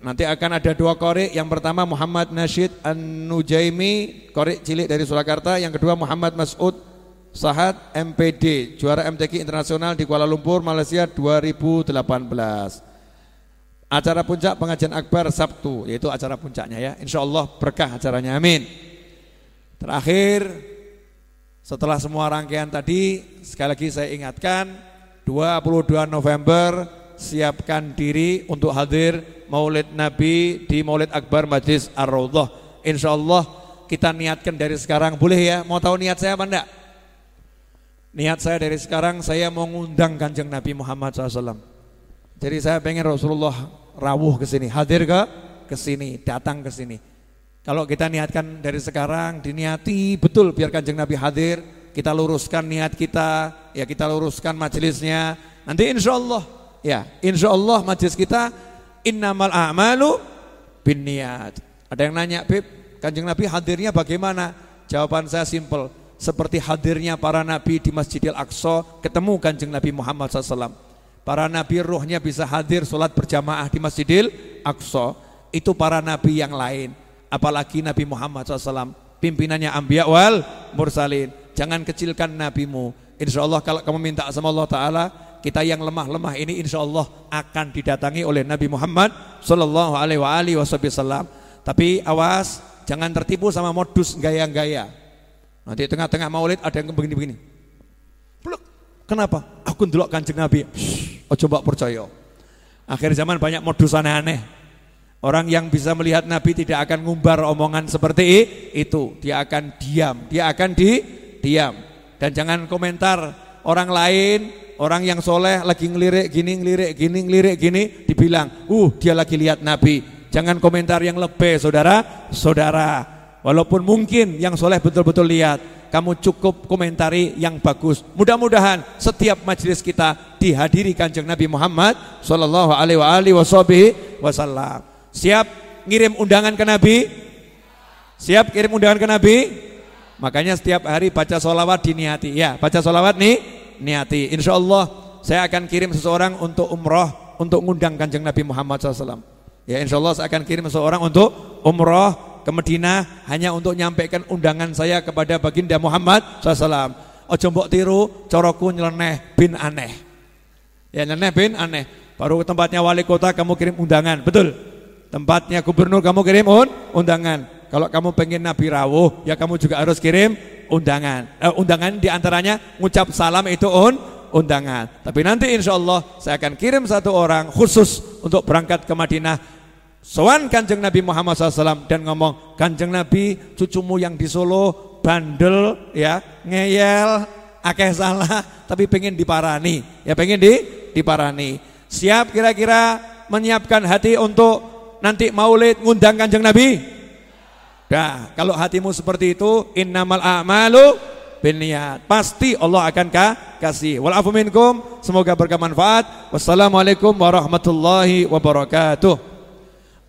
Nanti akan ada dua korek, yang pertama Muhammad Nasyid An-Nujaimi, korek cilik dari Surakarta, yang kedua Muhammad Mas'ud Sahad MPD, juara MTQ internasional di Kuala Lumpur, Malaysia 2018. Acara puncak pengajian akbar Sabtu Yaitu acara puncaknya ya. Insya Allah berkah acaranya amin. Terakhir Setelah semua rangkaian tadi Sekali lagi saya ingatkan 22 November Siapkan diri untuk hadir Maulid Nabi di Maulid Akbar Majlis Ar-Rawdah Insya Allah kita niatkan dari sekarang. Boleh ya? Mau tahu niat saya apa enggak? Niat saya dari sekarang Saya mau ngundang kanjeng Nabi Muhammad SAW Jadi saya pengen Rasulullah rawuh ke sini, hadir ke ke sini, datang ke sini. Kalau kita niatkan dari sekarang diniati betul biar Kanjeng Nabi hadir, kita luruskan niat kita, ya kita luruskan majelisnya. Nanti insya Allah, ya insya Allah majelis kita innamal a'malu bin niat. Ada yang nanya, Bib, Kanjeng Nabi hadirnya bagaimana? Jawaban saya simple, seperti hadirnya para nabi di Masjidil Aqsa ketemu Kanjeng Nabi Muhammad SAW. Para nabi rohnya bisa hadir sholat berjamaah di Masjidil Aqsa. Itu para nabi yang lain. Apalagi Nabi Muhammad SAW. Pimpinannya Ambiya wal Mursalin. Jangan kecilkan nabimu. Insya Allah kalau kamu minta sama Allah Ta'ala. Kita yang lemah-lemah ini insya Allah akan didatangi oleh Nabi Muhammad Sallallahu Alaihi Wasallam. Tapi awas, jangan tertipu sama modus gaya-gaya. Nanti tengah-tengah maulid ada yang begini-begini. Kenapa? Aku ndelok Kanjeng Nabi. Oh coba percaya. Akhir zaman banyak modus aneh-aneh. Orang yang bisa melihat Nabi tidak akan ngumbar omongan seperti itu. Dia akan diam, dia akan di diam. Dan jangan komentar orang lain, orang yang soleh lagi ngelirik gini, ngelirik gini, ngelirik gini, dibilang, uh dia lagi lihat Nabi. Jangan komentar yang lebih, saudara, saudara. Walaupun mungkin yang soleh betul-betul lihat, kamu cukup komentari yang bagus. Mudah-mudahan setiap majelis kita dihadiri kanjeng Nabi Muhammad Sallallahu Alaihi Wasallam. Siap ngirim undangan ke Nabi? Siap kirim undangan ke Nabi? Makanya setiap hari baca solawat diniati Ya baca solawat nih niati Insya Allah saya akan kirim seseorang untuk umroh Untuk ngundang kanjeng Nabi Muhammad SAW Ya insya Allah saya akan kirim seseorang untuk umroh ke Medina Hanya untuk nyampaikan undangan saya kepada baginda Muhammad SAW Ojo mbok tiru coroku nyeleneh bin aneh Ya nyeleneh bin aneh Baru tempatnya wali kota kamu kirim undangan Betul Tempatnya gubernur kamu kirim un, undangan. Kalau kamu pengen Nabi rawuh, ya kamu juga harus kirim undangan. Eh, undangan di antaranya ngucap salam itu un, undangan. Tapi nanti insya Allah saya akan kirim satu orang khusus untuk berangkat ke Madinah. Soan kanjeng Nabi Muhammad SAW dan ngomong, kanjeng Nabi cucumu yang di Solo bandel ya ngeyel akeh salah tapi pengen diparani ya pengen di diparani siap kira-kira menyiapkan hati untuk nanti maulid ngundang kanjeng Nabi? Nah, kalau hatimu seperti itu, innamal a'malu niat Pasti Allah akan kasih. Walafu minkum, semoga bermanfaat. Wassalamualaikum warahmatullahi wabarakatuh.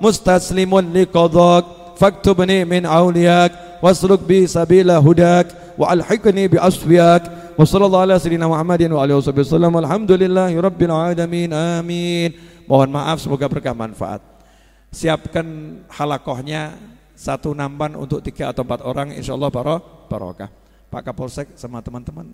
مستسلم لقضاك فاكتبني من أولياك واسلك بي سبيل هداك وألحقني بأصفياك Wassallallahu ala sayyidina Muhammadin wa alihi wasallam. Alhamdulillahi rabbil alamin. Amin. Mohon maaf semoga berkah manfaat. Siapkan halakohnya satu nampan untuk tiga atau empat orang insyaallah barokah. Pak Kapolsek sama teman-teman